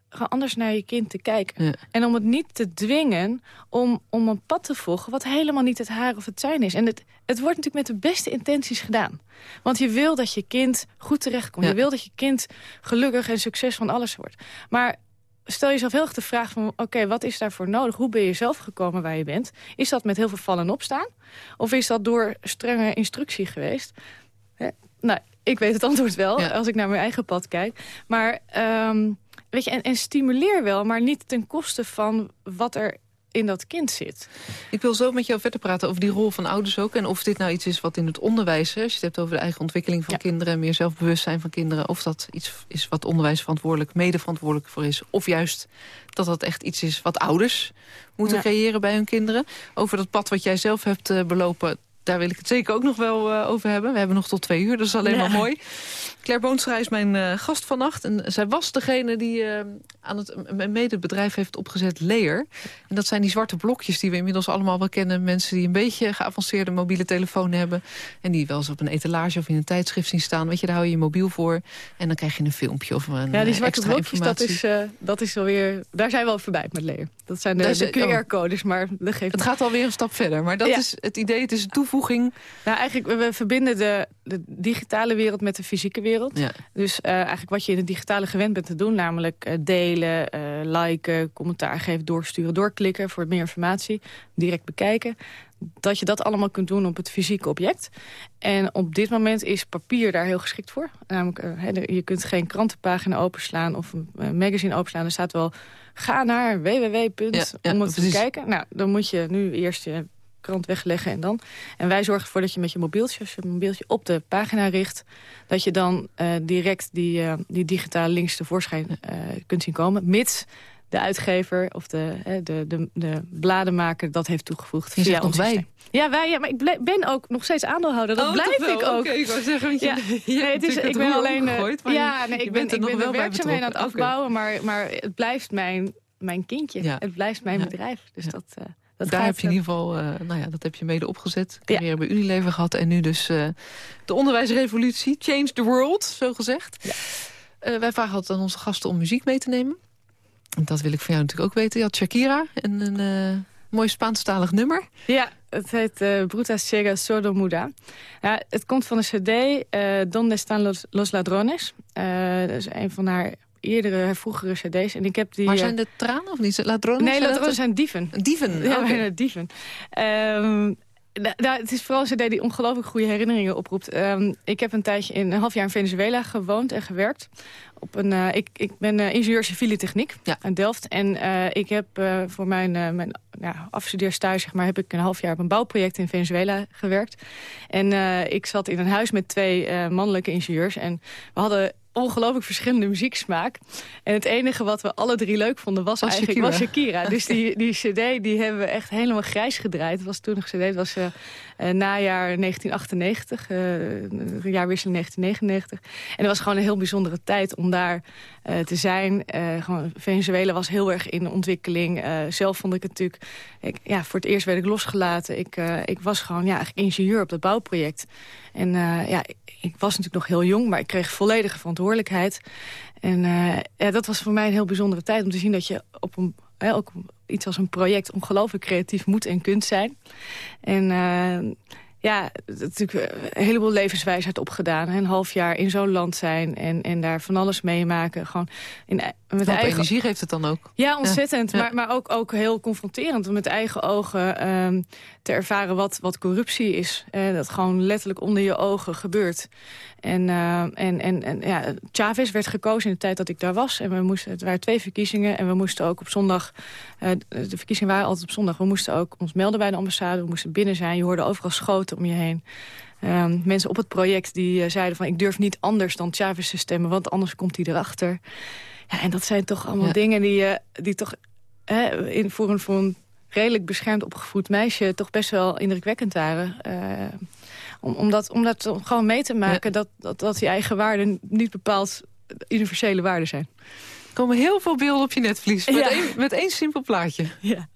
gewoon anders naar je kind te kijken. En om het niet te dwingen om, om een pad te volgen... wat helemaal niet het haar of het zijn is. En het, het wordt natuurlijk met de beste intenties gedaan. Want je wil dat je kind goed terechtkomt. Je wil dat je kind gelukkig en succes van alles wordt. Maar stel jezelf heel erg de vraag van... oké, wat is daarvoor nodig? Hoe ben je zelf gekomen waar je bent? Is dat met heel veel vallen en opstaan? Of is dat door strenge instructie geweest? Nou, ik weet het antwoord wel, als ik naar mijn eigen pad kijk. Maar, um, weet je, en, en stimuleer wel, maar niet ten koste van wat er in dat kind zit. Ik wil zo met jou verder praten over die rol van ouders ook... en of dit nou iets is wat in het onderwijs... als je het hebt over de eigen ontwikkeling van kinderen... en meer zelfbewustzijn van kinderen... of dat iets is wat onderwijs verantwoordelijk, mede verantwoordelijk voor is... of juist dat dat echt iets is wat ouders moeten creëren bij hun kinderen. Over dat pad wat jij zelf hebt uh, belopen daar wil ik het zeker ook nog wel uh, over hebben. We hebben nog tot twee uur, dat is alleen maar mooi. Claire Boonstra is mijn uh, gast vannacht. En zij was degene die uh, aan het medebedrijf heeft opgezet Layer. En dat zijn die zwarte blokjes die we inmiddels allemaal wel kennen. Mensen die een beetje geavanceerde mobiele telefoon hebben. En die wel eens op een etalage of in een tijdschrift zien staan. Weet je, daar hou je je mobiel voor. En dan krijg je een filmpje of een Ja, die zwarte blokjes, dat is, dat is alweer... Daar zijn we al voorbij met Layer. Dat zijn de, de QR-codes, maar dat geeft... Het gaat alweer een stap verder. Maar dat is het idee, het is een toevoeging. Nou, eigenlijk, we verbinden de, de digitale wereld met de fysieke wereld. Ja. Dus uh, eigenlijk wat je in de digitale gewend bent te doen... namelijk uh, delen, uh, liken, commentaar geven, doorsturen, doorklikken... voor meer informatie, direct bekijken... dat je dat allemaal kunt doen op het fysieke object. En op dit moment is papier daar heel geschikt voor. Namelijk, je kunt geen krantenpagina openslaan of een magazine openslaan. Er staat wel, ga naar www. Ja, om het te kijken. Nou, dan moet je nu eerst je krant wegleggen en dan. En wij zorgen ervoor dat je met je mobieltje, als je mobieltje op de pagina richt... dat je dan uh, direct die, uh, die digitale links tevoorschijn uh, kunt zien komen. Mits de uitgever of de, de, de, de bladenmaker dat heeft toegevoegd. Je via ons wij. Ja, wij, ja, maar ik ben ook nog steeds aandeelhouder. Dat oh, blijf ik ook. Oké, ik wou zeggen, ja, nee, het is, ik ben alleen. Gegooid, ja, nee, ik ben, ik ben de werkzaamheden aan het afbouwen, maar, maar het blijft mijn, mijn kindje. Het blijft mijn bedrijf. Dus dat. Uh, dat Daar heb je in ieder geval, uh, nou ja, dat heb je mede opgezet. Carrière bij Unilever gehad en nu dus uh, de onderwijsrevolutie. Change the world, zo gezegd. Ja. wij vragen altijd aan onze gasten om muziek mee te nemen. En dat wil ik van jou natuurlijk ook weten. Je had Shakira en een uh, mooi Spaanstalig nummer. Ja, het heet uh, Bruta Ciega Sordo Muda. Ja, het komt van de cd uh, Donde están los, los ladrones. dat is een van haar eerdere, vroegere cd's. En ik heb die, maar zijn de tranen of niet? Ladrones? Nee, ladrones zijn dieven. Dieven? Ja, okay. dieven. Um, nou, het is vooral een cd die ongelooflijk goede herinneringen oproept. Um, ik heb een tijdje in een half jaar in Venezuela gewoond en gewerkt. Op een, uh, ik, ik ben uh, ingenieur civiele techniek ja. in Delft. En uh, ik heb voor mijn, mijn ja, zeg maar, heb ik een half jaar op een bouwproject in Venezuela gewerkt. En ik zat in een huis met twee mannelijke ingenieurs. En we hadden ongelooflijk verschillende muzieksmaak. En het enige wat we alle drie leuk vonden was, eigenlijk Shakira. was Shakira. Dus die, die cd die hebben we echt helemaal grijs gedraaid. Het was toen een cd, het was uh, najaar 1998, uh, jaarwisseling 1999. En het was gewoon een heel bijzondere tijd om daar uh, te zijn. gewoon, Venezuela was heel erg in ontwikkeling. zelf vond ik het natuurlijk... Ik, ja, voor het eerst werd ik losgelaten. Ik, ik was gewoon ja, ingenieur op dat bouwproject. En ja, ik was natuurlijk nog heel jong, maar ik kreeg volledige verantwoordelijkheid. En ja, dat was voor mij een heel bijzondere tijd om te zien dat je op een, hè, ook iets als een project ongelooflijk creatief moet en kunt zijn. En uh, ja, natuurlijk een heleboel levenswijsheid opgedaan. Een half jaar in zo'n land zijn en, en daar van alles meemaken. Gewoon in, e-, met eigen... energie geeft het dan ook. Ja, ontzettend. Maar, maar ook, ook heel confronterend om met eigen ogen um, te ervaren wat, wat corruptie is. Uh, dat gewoon letterlijk onder je ogen gebeurt. En, uh, en, en, en ja, Chavez werd gekozen in de tijd dat ik daar was. En we moesten, het waren twee verkiezingen. En we moesten ook op zondag... Uh, de verkiezingen waren altijd op zondag. We moesten ook ons melden bij de ambassade. We moesten binnen zijn. Je hoorde overal schoten om je heen. Um, mensen op het project die zeiden van... ik durf niet anders dan Chavez te stemmen, want anders komt hij erachter. Ja, en dat zijn toch allemaal ja. dingen die, die toch in, voor, een, voor een redelijk beschermd opgevoed meisje... toch best wel indrukwekkend waren. Om, om, dat, om dat gewoon mee te maken ja. dat, dat, dat die eigen waarden niet bepaald universele waarden zijn. Er komen heel veel beelden op je netvlies met, één, met één simpel plaatje. Ja.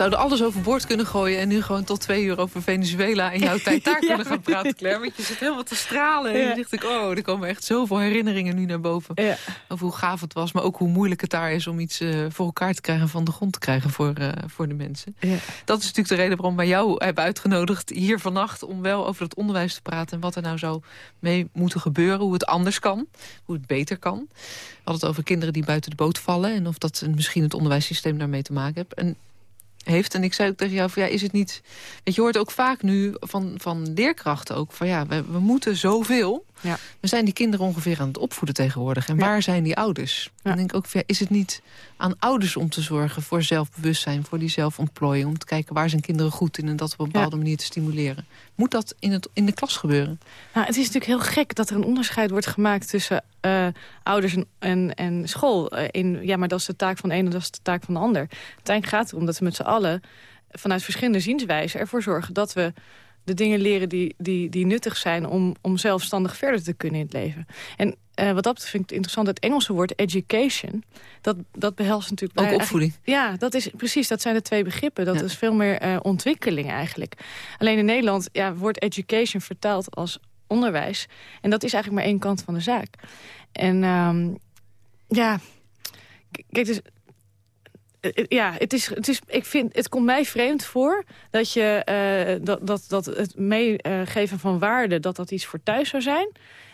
Zouden alles overboord kunnen gooien... en nu gewoon tot twee uur over Venezuela en jouw tijd daar kunnen gaan praten, Claire. Want je zit helemaal te stralen. En je ik, oh, er komen echt zoveel herinneringen nu naar boven. Ja. Over hoe gaaf het was, maar ook hoe moeilijk het daar is... om iets uh, voor elkaar te krijgen, van de grond te krijgen voor, uh, voor de mensen. Ja. Dat is natuurlijk de reden waarom wij jou hebben uitgenodigd hier vannacht... om wel over het onderwijs te praten en wat er nou zou mee moeten gebeuren. Hoe het anders kan, hoe het beter kan. We hadden het over kinderen die buiten de boot vallen... en of dat misschien het onderwijssysteem daarmee te maken heeft. En heeft. En ik zei ook tegen jou, van, ja, is het niet... Je, hoort ook vaak nu van, van leerkrachten ook... van ja, we, we moeten zoveel. Ja. We zijn die kinderen ongeveer aan het opvoeden tegenwoordig. En waar zijn die ouders? Ja. Dan denk ik ook, is het niet aan ouders om te zorgen... voor zelfbewustzijn, voor die zelfontplooiing... om te kijken waar zijn kinderen goed in... en dat op een bepaalde manier te stimuleren. Moet dat in, het, in de klas gebeuren? Nou, het is natuurlijk heel gek dat er een onderscheid wordt gemaakt... tussen uh, ouders en, en, en school. Uh, in, ja, maar dat is de taak van de ene en dat is de taak van de ander. Uiteindelijk gaat het erom dat we met z'n allen... vanuit verschillende zienswijzen ervoor zorgen dat we de dingen leren die, die, die nuttig zijn... om, om zelfstandig verder te kunnen in het leven. En uh, wat dat vind ik interessant, het Engelse woord education... dat, dat behelst natuurlijk... Ook opvoeding. Ja, dat is precies, dat zijn de twee begrippen. Dat is veel meer uh, ontwikkeling eigenlijk. Alleen in Nederland ja, wordt education vertaald als onderwijs. En dat is eigenlijk maar één kant van de zaak. En um, ja, kijk, dus eh, eh, ja, het, is, het, is, ik vind, het komt mij vreemd voor dat, je, uh, dat, dat, dat het meegeven van waarde... dat dat iets voor thuis zou zijn.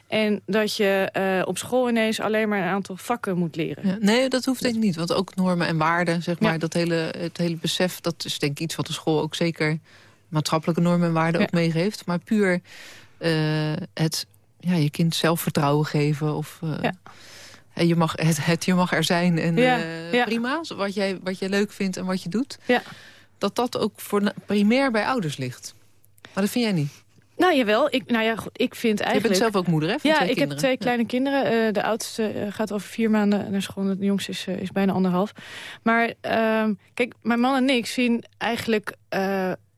En dat je uh, op school ineens alleen maar een aantal vakken moet leren. Ja, nee, dat hoeft denk ik niet. Want ook normen en waarden, zeg maar, dat hele, het hele besef... dat is denk ik iets wat de school ook zeker maatschappelijke normen en waarden ook meegeeft. Maar puur uh, het ja, je kind zelfvertrouwen geven of... ja je mag, het, het, je mag er zijn en uh, prima, wat jij, wat je leuk vindt en wat je doet. Ja. Dat dat ook voor, primair bij ouders ligt. Maar dat vind jij niet? Nou jawel, ik, nou ja, goed, ik vind eigenlijk... Je bent zelf ook moeder, hè? Ja, ik heb twee kleine kinderen. Uh, de oudste uh, gaat over vier maanden naar school. De jongste is, uh, is bijna anderhalf. Maar uh, kijk, mijn man en ik zien eigenlijk...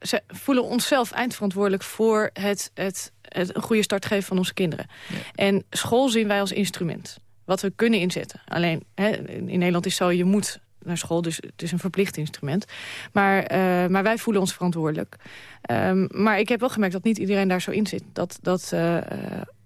ze voelen onszelf eindverantwoordelijk voor het, het, het een goede start geven van onze kinderen. Ja. En school zien wij als instrument wat we kunnen inzetten. Alleen, hè, in Nederland is zo, je moet naar school, dus het is een verplicht instrument. Maar, uh, maar wij voelen ons verantwoordelijk. Um, maar ik heb wel gemerkt dat niet iedereen daar zo in zit. Dat, dat uh,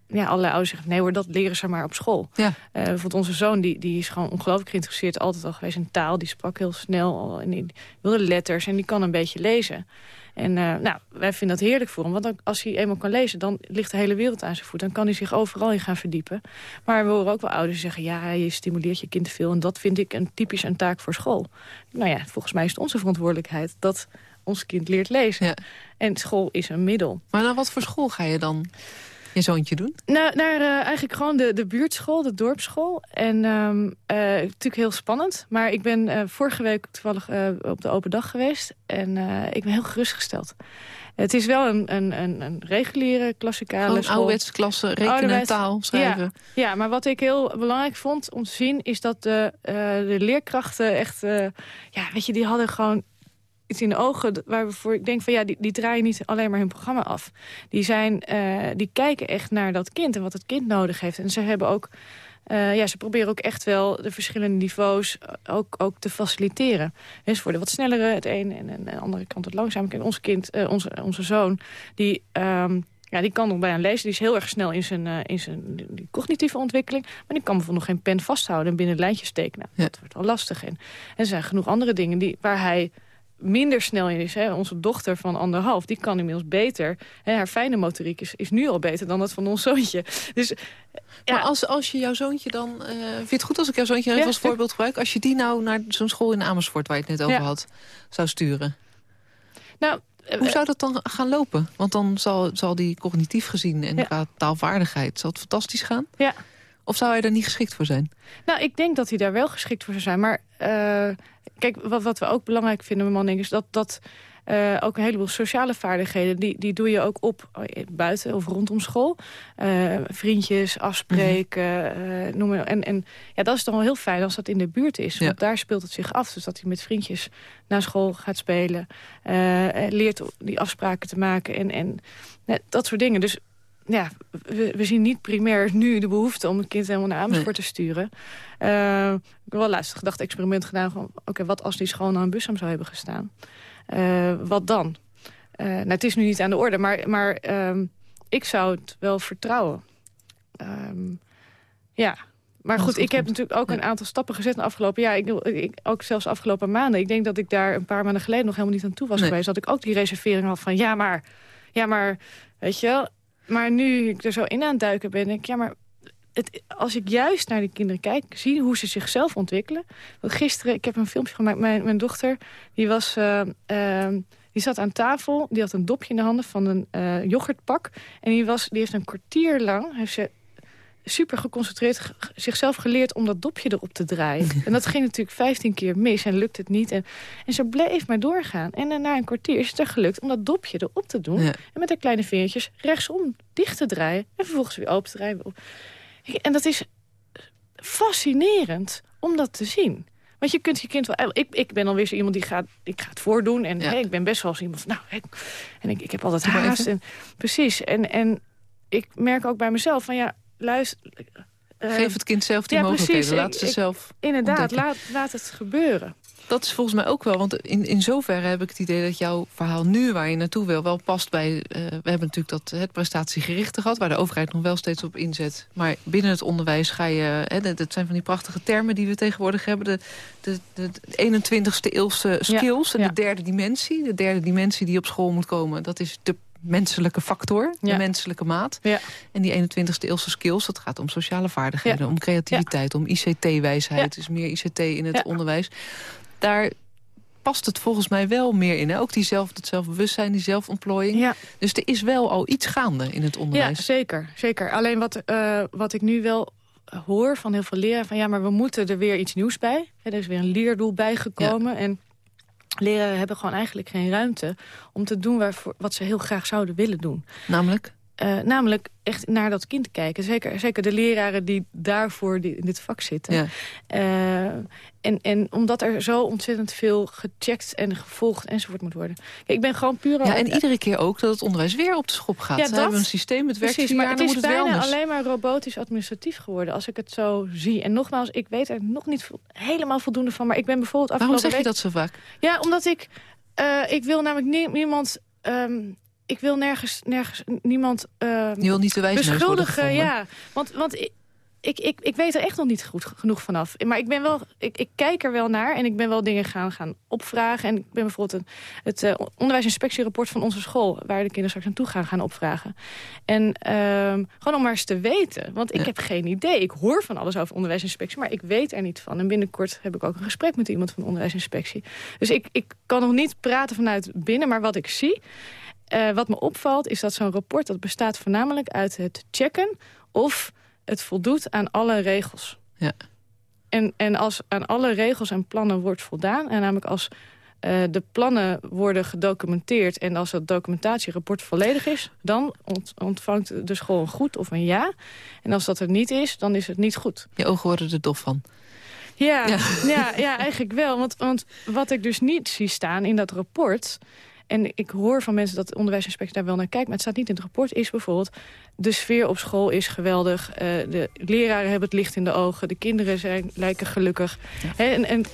ja, allerlei ouders zeggen, nee hoor, dat leren ze maar op school. Ja. Uh, bijvoorbeeld onze zoon, die, die is gewoon ongelooflijk geïnteresseerd... altijd al geweest in taal, die sprak heel snel en die wilde letters... en die kan een beetje lezen. En uh, nou, wij vinden dat heerlijk voor hem. Want als hij eenmaal kan lezen, dan ligt de hele wereld aan zijn voet. Dan kan hij zich overal in gaan verdiepen. Maar we horen ook wel ouders zeggen... ja, je stimuleert je kind te veel. En dat vind ik een typisch een taak voor school. Nou ja, volgens mij is het onze verantwoordelijkheid... dat ons kind leert lezen. Ja. En school is een middel. Maar naar wat voor school ga je dan? Je zoontje doen? Nou, naar uh, eigenlijk gewoon de, de buurtschool, de dorpsschool. En um, uh, natuurlijk heel spannend. Maar ik ben uh, vorige week toevallig op de open dag geweest. En ik ben heel gerustgesteld. Het is wel een, een, een, een reguliere, klassikale school. ouderwetsklasse, rekenen, taal, schrijven. Ja, ja, maar wat ik heel belangrijk vond om te zien... is dat de, de leerkrachten echt... ja, weet je, die hadden gewoon iets in de ogen waarvoor ik denk van ja, die, die draaien niet alleen maar hun programma af. Die, zijn, uh, die kijken echt naar dat kind en wat het kind nodig heeft. En ze hebben ook, uh, ja, ze proberen ook echt wel de verschillende niveaus ook, ook te faciliteren. Dus voor de wat snellere, het een en, en de andere kant het langzaam. Kijk, ons kind, uh, onze, onze zoon, die... Um, ja, die kan nog bij een lezen. Die is heel erg snel in zijn, uh, in zijn die cognitieve ontwikkeling. Maar die kan bijvoorbeeld nog geen pen vasthouden en binnen lijntjes tekenen. Nou, ja. Dat wordt wel lastig. En, en er zijn genoeg andere dingen die, waar hij minder snel in is. Hè. Onze dochter van anderhalf, die kan inmiddels beter. Hè, haar fijne motoriek is, is nu al beter dan dat van ons zoontje. Dus, ja. Maar als, als je jouw zoontje dan... Uh, vind je het goed als ik jouw zoontje ja, als voorbeeld gebruik? Als je die nou naar zo'n school in Amersfoort, waar je het net over had, zou sturen? Nou, hoe eh, zou dat dan gaan lopen? Want dan zal, zal die cognitief gezien en qua taalvaardigheid... zal het fantastisch gaan? Ja. Of zou hij er niet geschikt voor zijn? Nou, ik denk dat hij daar wel geschikt voor zou zijn. Maar uh, kijk, wat, wat we ook belangrijk vinden, denk, is dat... dat uh, ook een heleboel sociale vaardigheden, die, die doe je ook op uh, buiten of rondom school. Uh, vriendjes, afspreken, mm noem maar. En, en ja, dat is dan wel heel fijn als dat in de buurt is. Want daar speelt het zich af. Dus dat hij met vriendjes naar school gaat spelen. leert die afspraken te maken en, en dat soort dingen. Dus ja, we, we, zien niet primair nu de behoefte om een kind helemaal naar Amersfoort te sturen. Uh, ik heb wel laatst gedacht experiment gedaan. Oké, wat als die school nou een busam zou hebben gestaan? wat dan? nou, het is nu niet aan de orde, maar, maar ehm, ik zou het wel vertrouwen. Ehm, ja, maar goed, ik heb natuurlijk ook een aantal stappen gezet in de afgelopen jaar. Ik, ik, ook zelfs afgelopen maanden. Ik denk dat ik daar een paar maanden geleden nog helemaal niet aan toe was geweest. Dat ik ook die reservering had van ja, maar, ja, maar, weet je wel. Maar nu ik er zo in aan het duiken ben, denk ik, ja, maar het, als ik juist naar die kinderen kijk, zie hoe ze zichzelf ontwikkelen. Want gisteren, ik heb een filmpje gemaakt, mijn, mijn dochter, die was... Uh, uh, die zat aan tafel, die had een dopje in de handen van een uh, yoghurtpak. En die, was, die heeft een kwartier lang heeft ze super geconcentreerd zichzelf geleerd om dat dopje erop te draaien. en dat ging natuurlijk 15 keer mis en lukt het niet. En, en ze bleef maar doorgaan. En na een kwartier is het er gelukt om dat dopje erop te doen. En met haar kleine vingertjes rechtsom dicht te draaien. En vervolgens weer open te draaien. En dat is fascinerend om dat te zien. Want je kunt je kind wel... Ik, ik ben alweer zo iemand die gaat, ik ga het voordoen. En ik ben best wel eens iemand van... Nou, en ik, ik heb altijd haast. En, precies. En, en ik merk ook bij mezelf van ja, luister... Uh, Geef het kind zelf die ja, mogelijkheden. Precies. Laat ze zelf Inderdaad, laat, laat het gebeuren. Dat is volgens mij ook wel, want in, in zoverre heb ik het idee dat jouw verhaal nu waar je naartoe wil wel past bij... Uh, we hebben natuurlijk dat het prestatiegerichte gehad, waar de overheid nog wel steeds op inzet. Maar binnen het onderwijs ga je, hè, dat zijn van die prachtige termen die we tegenwoordig hebben, de, de, de 21ste eeuwse skills en de derde dimensie. De derde dimensie die op school moet komen, dat is de menselijke factor, de menselijke maat. Ja. En die 21ste eeuwse skills, dat gaat om sociale vaardigheden... om creativiteit, om ICT-wijsheid, dus meer ICT in het onderwijs. Daar past het volgens mij wel meer in. Hè? Ook die zelf, het zelfbewustzijn, die zelfontplooiing. Ja. Dus er is wel al iets gaande in het onderwijs. Ja, zeker. zeker. Alleen wat, uh, wat ik nu wel hoor van heel veel leren... van ja, maar we moeten er weer iets nieuws bij. er is weer een leerdoel bijgekomen. En leraren hebben gewoon eigenlijk geen ruimte... om te doen waarvoor, wat ze heel graag zouden willen doen. Namelijk? Uh, namelijk echt naar dat kind kijken. Zeker, zeker de leraren die daarvoor die, in dit vak zitten. Ja. Uh, en, en omdat er zo ontzettend veel gecheckt en gevolgd enzovoort moet worden. Kijk, ik ben gewoon puur... Ja, en iedere keer ook dat het onderwijs weer op de schop gaat. Ja, dat, we hebben een systeem, het werkt precies, maar het is bijna alleen maar robotisch administratief geworden. Als ik het zo zie. En nogmaals, ik weet er nog niet helemaal voldoende van. Maar ik ben bijvoorbeeld afgelopen Waarom zeg je dat zo vaak? Ja, omdat ik... Uh, ik wil namelijk niemand... Um, ik wil nergens, nergens niemand uh, wil niet te wijzen beschuldigen. Ja, want, want ik, ik, ik, ik weet er echt nog niet goed genoeg vanaf. Maar ik ben wel, ik, ik kijk er wel naar en ik ben wel dingen gaan, gaan opvragen. En ik ben bijvoorbeeld een, het uh, onderwijsinspectierapport van onze school... waar de kinderen straks naartoe gaan gaan opvragen. En uh, gewoon om maar eens te weten. Want ik heb geen idee. Ik hoor van alles over onderwijsinspectie, maar ik weet er niet van. En binnenkort heb ik ook een gesprek met iemand van onderwijsinspectie. Dus ik, ik kan nog niet praten vanuit binnen, maar wat ik zie... Uh, wat me opvalt is dat zo'n rapport dat bestaat voornamelijk uit het checken... of het voldoet aan alle regels. Ja. En, en als aan alle regels en plannen wordt voldaan... en namelijk als uh, de plannen worden gedocumenteerd... en als het documentatierapport volledig is... dan ontvangt de school een goed of een ja. En als dat er niet is, dan is het niet goed. Je ogen worden er dof van. Ja, ja. ja, ja eigenlijk wel. Want, want wat ik dus niet zie staan in dat rapport... En ik hoor van mensen dat de onderwijsinspectie daar wel naar kijkt... maar het staat niet in het rapport, is bijvoorbeeld... de sfeer op school is geweldig. Uh, de leraren hebben het licht in de ogen. De kinderen zijn, lijken gelukkig. en, en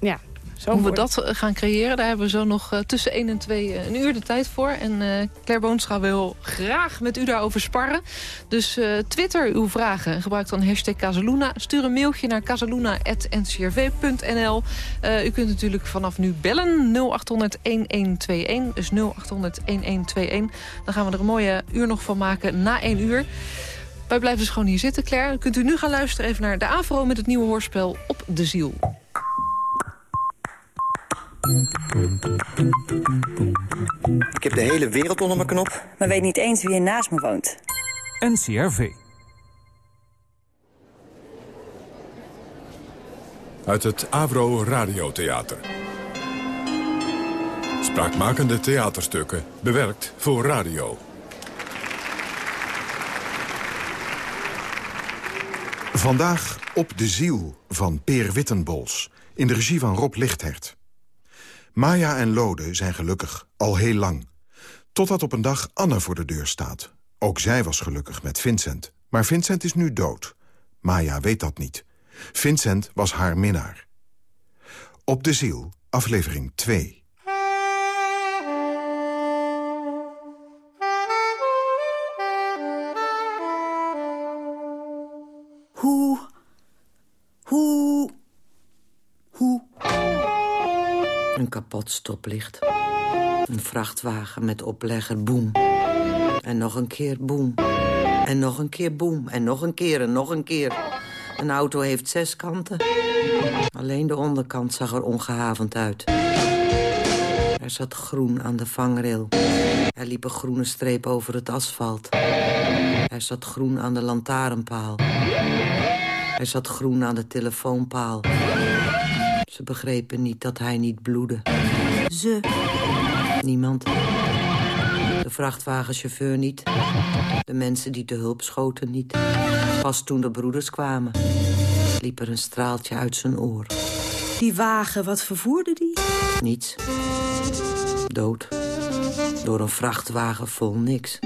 ja, hoe we dat eh, gaan creëren, daar hebben we zo nog uh, tussen 1 en 2 uh, een uur de tijd voor. En Claire Boonstra wil graag met u daarover sparren. Dus twitter uw vragen. Gebruik dan hashtag Casaluna. Stuur een mailtje naar casaluna.ncrv.nl. u kunt natuurlijk vanaf nu bellen 0800-1121. Dus 0800-1121. Dan gaan we er een mooie uur nog van maken na 1 uur. Wij blijven dus gewoon hier zitten, Claire. Kunt u nu gaan luisteren even naar de AVRO met het nieuwe hoorspel Op de Ziel. Ik heb de hele wereld onder mijn knop. Maar weet niet eens wie er naast me woont. NCRV. Uit het Avro Radiotheater. Spraakmakende theaterstukken, bewerkt voor radio. Vandaag Op de Ziel van Peer Wittenbols. In de regie van Rob Lichthert. Maya en Lode zijn gelukkig, al heel lang. Totdat op een dag Anne voor de deur staat. Ook zij was gelukkig met Vincent. Maar Vincent is nu dood. Maya weet dat niet. Vincent was haar minnaar. Op de ziel, aflevering 2. Stoplicht. Een vrachtwagen met oplegger boem. En nog een keer boem. En nog een keer boem. En nog een keer en nog een keer. Een auto heeft zes kanten. Alleen de onderkant zag er ongehavend uit. Er zat groen aan de vangrail. Er liep een groene streep over het asfalt. Er zat groen aan de lantaarnpaal. Er zat groen aan de telefoonpaal. Ze begrepen niet dat hij niet bloedde. Ze. Niemand. De vrachtwagenchauffeur niet. De mensen die te hulp schoten niet. Pas toen de broeders kwamen, liep er een straaltje uit zijn oor. Die wagen, wat vervoerde die? Niets. Dood. Door een vrachtwagen vol niks.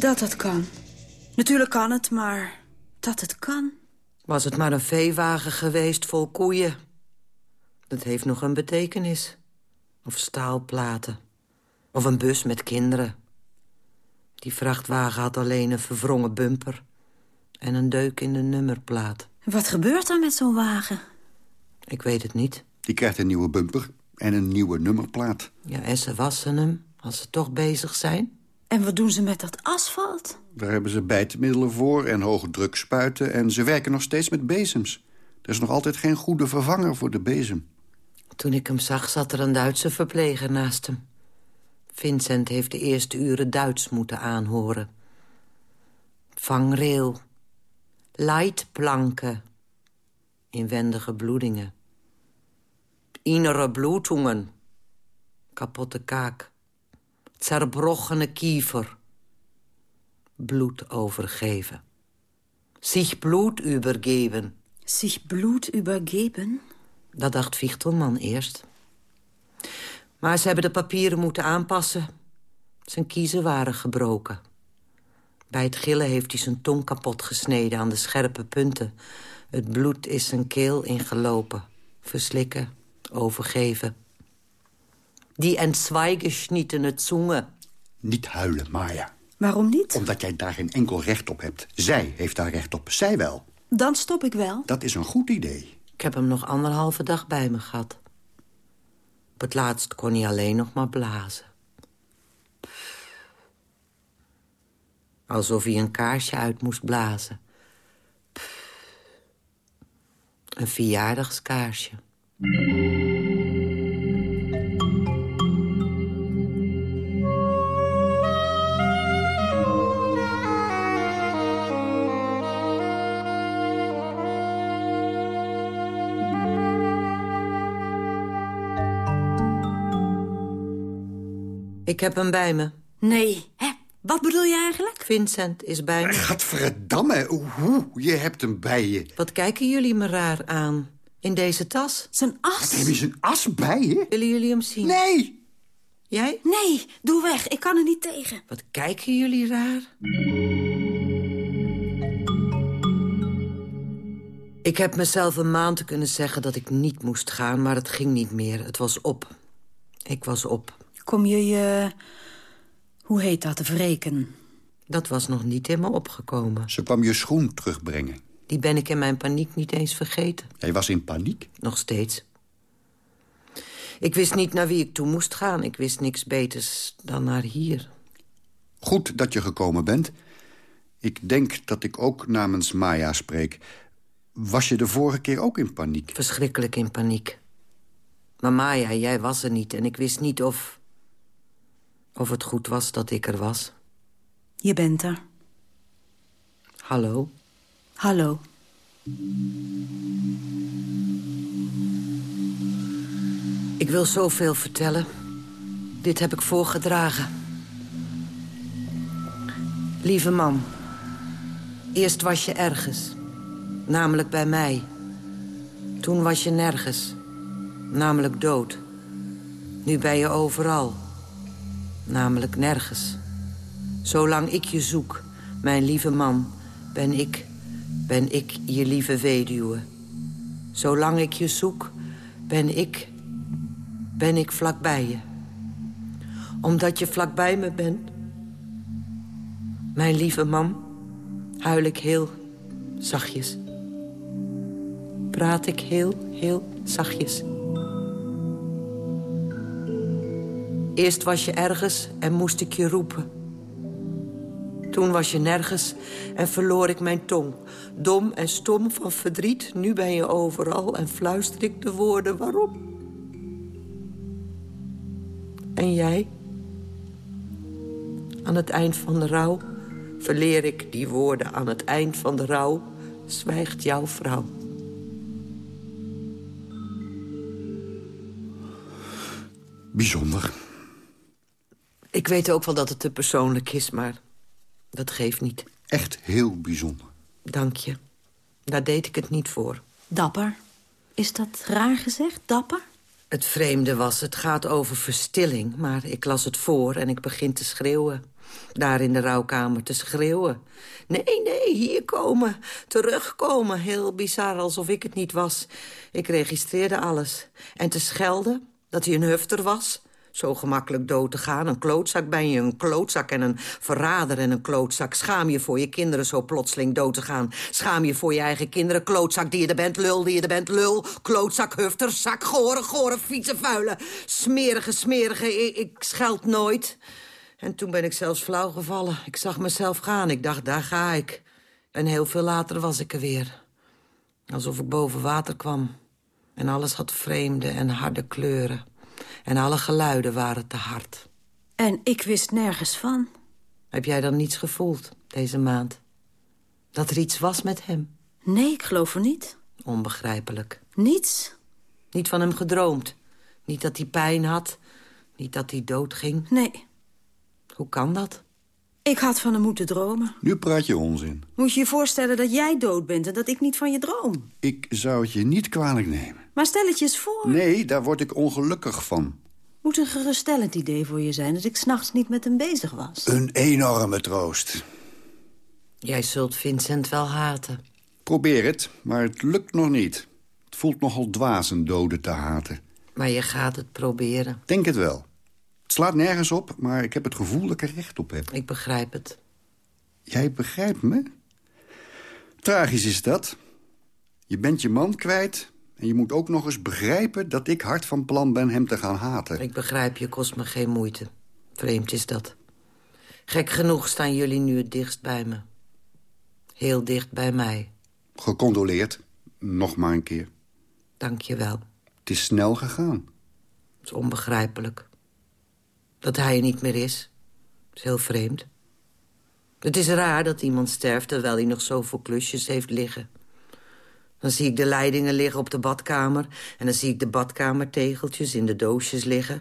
Dat het kan. Natuurlijk kan het, maar dat het kan. Was het maar een veewagen geweest vol koeien. Dat heeft nog een betekenis. Of staalplaten. Of een bus met kinderen. Die vrachtwagen had alleen een verwrongen bumper. En een deuk in de nummerplaat. Wat gebeurt er met zo'n wagen? Ik weet het niet. Die krijgt een nieuwe bumper en een nieuwe nummerplaat. Ja, en ze wassen hem, als ze toch bezig zijn. En wat doen ze met dat asfalt? Daar hebben ze bijtmiddelen voor en hoge druk spuiten... en ze werken nog steeds met bezems. Er is nog altijd geen goede vervanger voor de bezem. Toen ik hem zag, zat er een Duitse verpleger naast hem. Vincent heeft de eerste uren Duits moeten aanhoren. Vangrail. Leitplanken. Inwendige bloedingen. Innere bloedingen. Kapotte kaak. Zerbrochene kiefer. Bloed overgeven. Zich bloed übergeben. Zich bloed übergeben? Dat dacht Vichtelman eerst. Maar ze hebben de papieren moeten aanpassen. Zijn kiezen waren gebroken. Bij het gillen heeft hij zijn tong kapot gesneden aan de scherpe punten. Het bloed is zijn keel ingelopen. Verslikken, overgeven. Die entzweigeschnittene Zunge. Niet huilen, Maya. Waarom niet? Omdat jij daar geen enkel recht op hebt. Zij heeft daar recht op, zij wel. Dan stop ik wel. Dat is een goed idee. Ik heb hem nog anderhalve dag bij me gehad. Op het laatst kon hij alleen nog maar blazen. Alsof hij een kaarsje uit moest blazen. Een verjaardagskaarsje. Ik heb hem bij me. Nee, hè? Wat bedoel je eigenlijk? Vincent is bij me. Gadverdamme, hoe? Je hebt hem bij je. Wat kijken jullie me raar aan? In deze tas? Zijn as? Heb je zijn as bij je? Willen jullie hem zien? Nee! Jij? Nee, doe weg. Ik kan er niet tegen. Wat kijken jullie raar? Ik heb mezelf een maand kunnen zeggen dat ik niet moest gaan... maar het ging niet meer. Het was op. Ik was op. Kom je je... Hoe heet dat? Wreken? Dat was nog niet in me opgekomen. Ze kwam je schoen terugbrengen. Die ben ik in mijn paniek niet eens vergeten. Hij was in paniek. Nog steeds. Ik wist niet naar wie ik toe moest gaan. Ik wist niks beters dan naar hier. Goed dat je gekomen bent. Ik denk dat ik ook namens Maya spreek. Was je de vorige keer ook in paniek? Verschrikkelijk in paniek. Maar Maya, jij was er niet en ik wist niet of... of het goed was dat ik er was. Je bent er. Hallo? Hallo. Ik wil zoveel vertellen. Dit heb ik voorgedragen. Lieve man. Eerst was je ergens. Namelijk bij mij. Toen was je nergens. Namelijk dood. Nu ben je overal. Namelijk nergens. Zolang ik je zoek, mijn lieve man, ben ik, ben ik je lieve weduwe. Zolang ik je zoek, ben ik, ben ik vlakbij je. Omdat je vlakbij me bent, mijn lieve man, Huil ik heel zachtjes. Praat ik heel, heel zachtjes. Eerst was je ergens en moest ik je roepen. Toen was je nergens en verloor ik mijn tong. Dom en stom van verdriet, nu ben je overal... en fluister ik de woorden waarom. En jij? Aan het eind van de rouw verleer ik die woorden. Aan het eind van de rouw zwijgt jouw vrouw. Bijzonder. Ik weet ook wel dat het te persoonlijk is, maar dat geeft niet. Echt heel bijzonder. Dank je. Daar deed ik het niet voor. Dapper. Is dat raar gezegd, dapper? Het vreemde was, het gaat over verstilling, maar ik las het voor en ik begin te schreeuwen. Daar in de rouwkamer te schreeuwen. Nee, nee, hier komen, terugkomen. Heel bizar, alsof ik het niet was. Ik registreerde alles. En te schelden, dat hij een hufter was. Zo gemakkelijk dood te gaan. Een klootzak ben je, een klootzak en een verrader en een klootzak. Schaam je voor je kinderen zo plotseling dood te gaan. Schaam je voor je eigen kinderen. Klootzak die je er bent, lul die je er bent, lul. Klootzak, hufter, zak, gore, gore, fietsen, vuile. Smerige, smerige, ik, ik scheld nooit. En toen ben ik zelfs flauw gevallen. Ik zag mezelf gaan. Ik dacht, daar ga ik. En heel veel later was ik er weer. Alsof ik boven water kwam. En alles had vreemde en harde kleuren. En alle geluiden waren te hard. En ik wist nergens van. Heb jij dan niets gevoeld deze maand? Dat er iets was met hem? Nee, ik geloof er niet. Onbegrijpelijk. Niets? Niet van hem gedroomd? Niet dat hij pijn had? Niet dat hij doodging? Nee. Hoe kan dat? Ik had van hem moeten dromen. Nu praat je onzin. Moet je je voorstellen dat jij dood bent en dat ik niet van je droom. Ik zou het je niet kwalijk nemen. Maar stel het je eens voor. Nee, daar word ik ongelukkig van. Moet een geruststellend idee voor je zijn... dat ik s'nachts niet met hem bezig was. Een enorme troost. Jij zult Vincent wel haten. Probeer het, maar het lukt nog niet. Het voelt nogal dwaas een dode te haten. Maar je gaat het proberen. Denk het wel. Het slaat nergens op, maar ik heb het gevoel dat ik er recht op heb. Ik begrijp het. Jij begrijpt me? Tragisch is dat. Je bent je man kwijt en je moet ook nog eens begrijpen... dat ik hard van plan ben hem te gaan haten. Ik begrijp je, kost me geen moeite. Vreemd is dat. Gek genoeg staan jullie nu het dichtst bij me. Heel dicht bij mij. Gecondoleerd. Nog maar een keer. Dank je wel. Het is snel gegaan. Het is onbegrijpelijk. Dat hij er niet meer is. is heel vreemd. Het is raar dat iemand sterft terwijl hij nog zoveel klusjes heeft liggen. Dan zie ik de leidingen liggen op de badkamer... en dan zie ik de badkamertegeltjes in de doosjes liggen.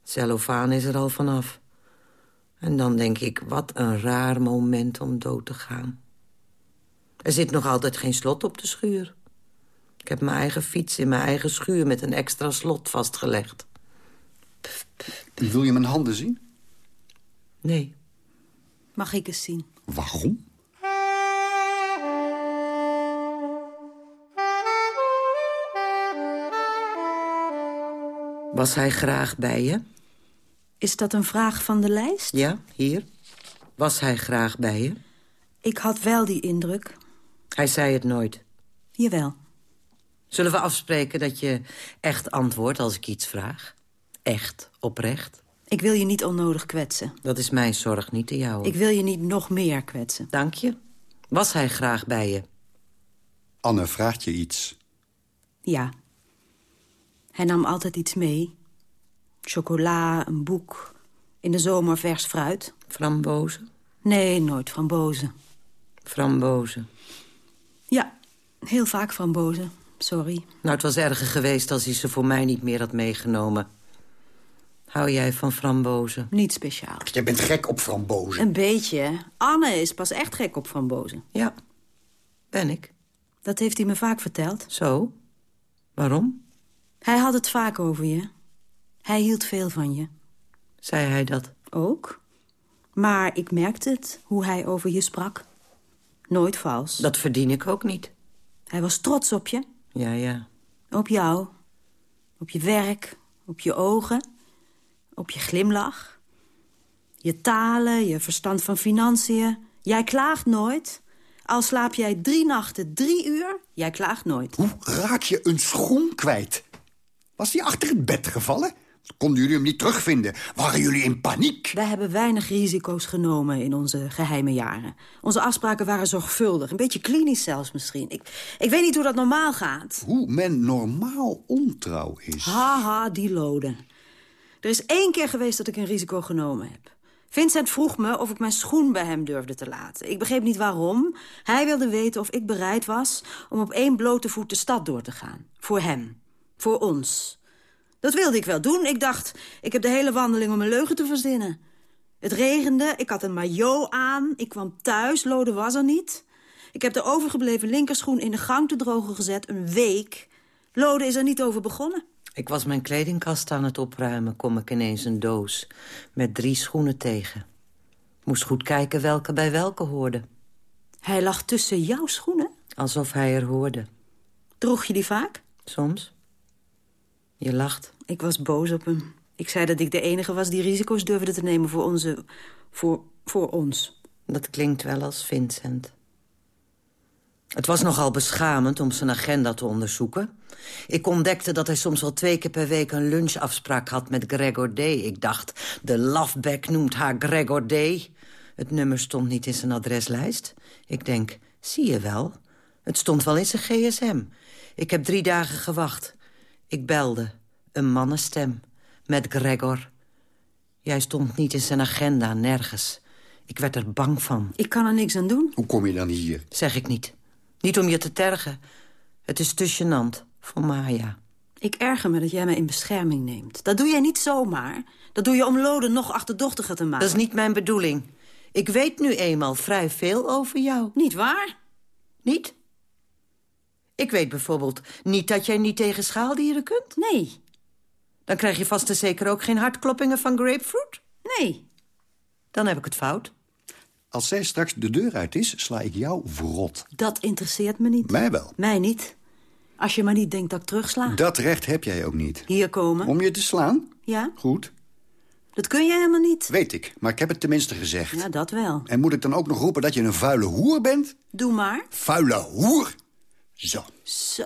Het cellofaan is er al vanaf. En dan denk ik, wat een raar moment om dood te gaan. Er zit nog altijd geen slot op de schuur. Ik heb mijn eigen fiets in mijn eigen schuur met een extra slot vastgelegd. Wil je mijn handen zien? Nee. Mag ik eens zien? Waarom? Was hij graag bij je? Is dat een vraag van de lijst? Ja, hier. Was hij graag bij je? Ik had wel die indruk. Hij zei het nooit. Jawel. Zullen we afspreken dat je echt antwoordt als ik iets vraag? Echt, oprecht? Ik wil je niet onnodig kwetsen. Dat is mijn zorg, niet de jouwe. Ik wil je niet nog meer kwetsen. Dank je. Was hij graag bij je? Anne vraagt je iets. Ja. Hij nam altijd iets mee. Chocola, een boek. In de zomer vers fruit. Frambozen? Nee, nooit frambozen. Frambozen. Ja, heel vaak frambozen. Sorry. Nou, het was erger geweest als hij ze voor mij niet meer had meegenomen. Hou jij van frambozen? Niet speciaal. Je bent gek op frambozen. Een beetje. Anne is pas echt gek op frambozen. Ja, ben ik. Dat heeft hij me vaak verteld. Zo? Waarom? Hij had het vaak over je. Hij hield veel van je. Zei hij dat? Ook. Maar ik merkte het, hoe hij over je sprak. Nooit vals. Dat verdien ik ook niet. Hij was trots op je. Ja, ja. Op jou. Op je werk. Op je ogen. Op je glimlach. Je talen, je verstand van financiën. Jij klaagt nooit. Al slaap jij drie nachten drie uur, jij klaagt nooit. Hoe raak je een schoen kwijt? Was die achter het bed gevallen? Konden jullie hem niet terugvinden? Waren jullie in paniek? We hebben weinig risico's genomen in onze geheime jaren. Onze afspraken waren zorgvuldig, een beetje klinisch zelfs misschien. Ik, ik weet niet hoe dat normaal gaat. Hoe men normaal ontrouw is. Haha, die loden. Er is één keer geweest dat ik een risico genomen heb. Vincent vroeg me of ik mijn schoen bij hem durfde te laten. Ik begreep niet waarom. Hij wilde weten of ik bereid was om op één blote voet de stad door te gaan. Voor hem. Voor ons. Dat wilde ik wel doen. Ik dacht, ik heb de hele wandeling om een leugen te verzinnen. Het regende, ik had een maillot aan, ik kwam thuis, Lode was er niet. Ik heb de overgebleven linkerschoen in de gang te drogen gezet, een week. Lode is er niet over begonnen. Ik was mijn kledingkast aan het opruimen, kom ik ineens een doos met drie schoenen tegen. Moest goed kijken welke bij welke hoorde. Hij lag tussen jouw schoenen? Alsof hij er hoorde. Droeg je die vaak? Soms. Je lacht. Ik was boos op hem. Ik zei dat ik de enige was die risico's durfde te nemen voor onze... voor, voor ons. Dat klinkt wel als Vincent. Het was nogal beschamend om zijn agenda te onderzoeken. Ik ontdekte dat hij soms wel twee keer per week een lunchafspraak had met Gregor Day. Ik dacht, de loveback noemt haar Gregor Day. Het nummer stond niet in zijn adreslijst. Ik denk, zie je wel, het stond wel in zijn gsm. Ik heb drie dagen gewacht. Ik belde, een mannenstem, met Gregor. Jij stond niet in zijn agenda, nergens. Ik werd er bang van. Ik kan er niks aan doen. Hoe kom je dan hier? Zeg ik niet. Niet om je te tergen. Het is te gênant voor Maya. Ik erger me dat jij me in bescherming neemt. Dat doe jij niet zomaar. Dat doe je om Loden nog achterdochtiger te maken. Dat is niet mijn bedoeling. Ik weet nu eenmaal vrij veel over jou. Niet waar? Niet? Ik weet bijvoorbeeld niet dat jij niet tegen schaaldieren kunt. Nee. Dan krijg je vast en zeker ook geen hartkloppingen van grapefruit. Nee. Dan heb ik het fout. Als zij straks de deur uit is, sla ik jou verrot. Dat interesseert me niet. Mij wel. Mij niet. Als je maar niet denkt dat ik terugsla. Dat recht heb jij ook niet. Hier komen. Om je te slaan? Ja. Goed. Dat kun je helemaal niet. Weet ik, maar ik heb het tenminste gezegd. Ja, dat wel. En moet ik dan ook nog roepen dat je een vuile hoer bent? Doe maar. Vuile hoer? Zo. Zo.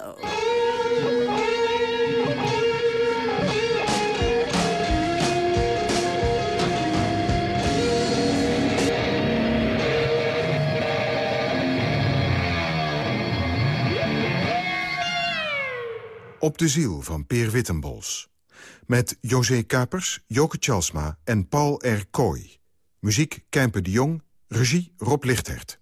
Op de ziel van Peer Wittenbols. Met José Kapers, Joke Tjalsma en Paul R. Kooi. Muziek Kempe de Jong, regie Rob Lichthert.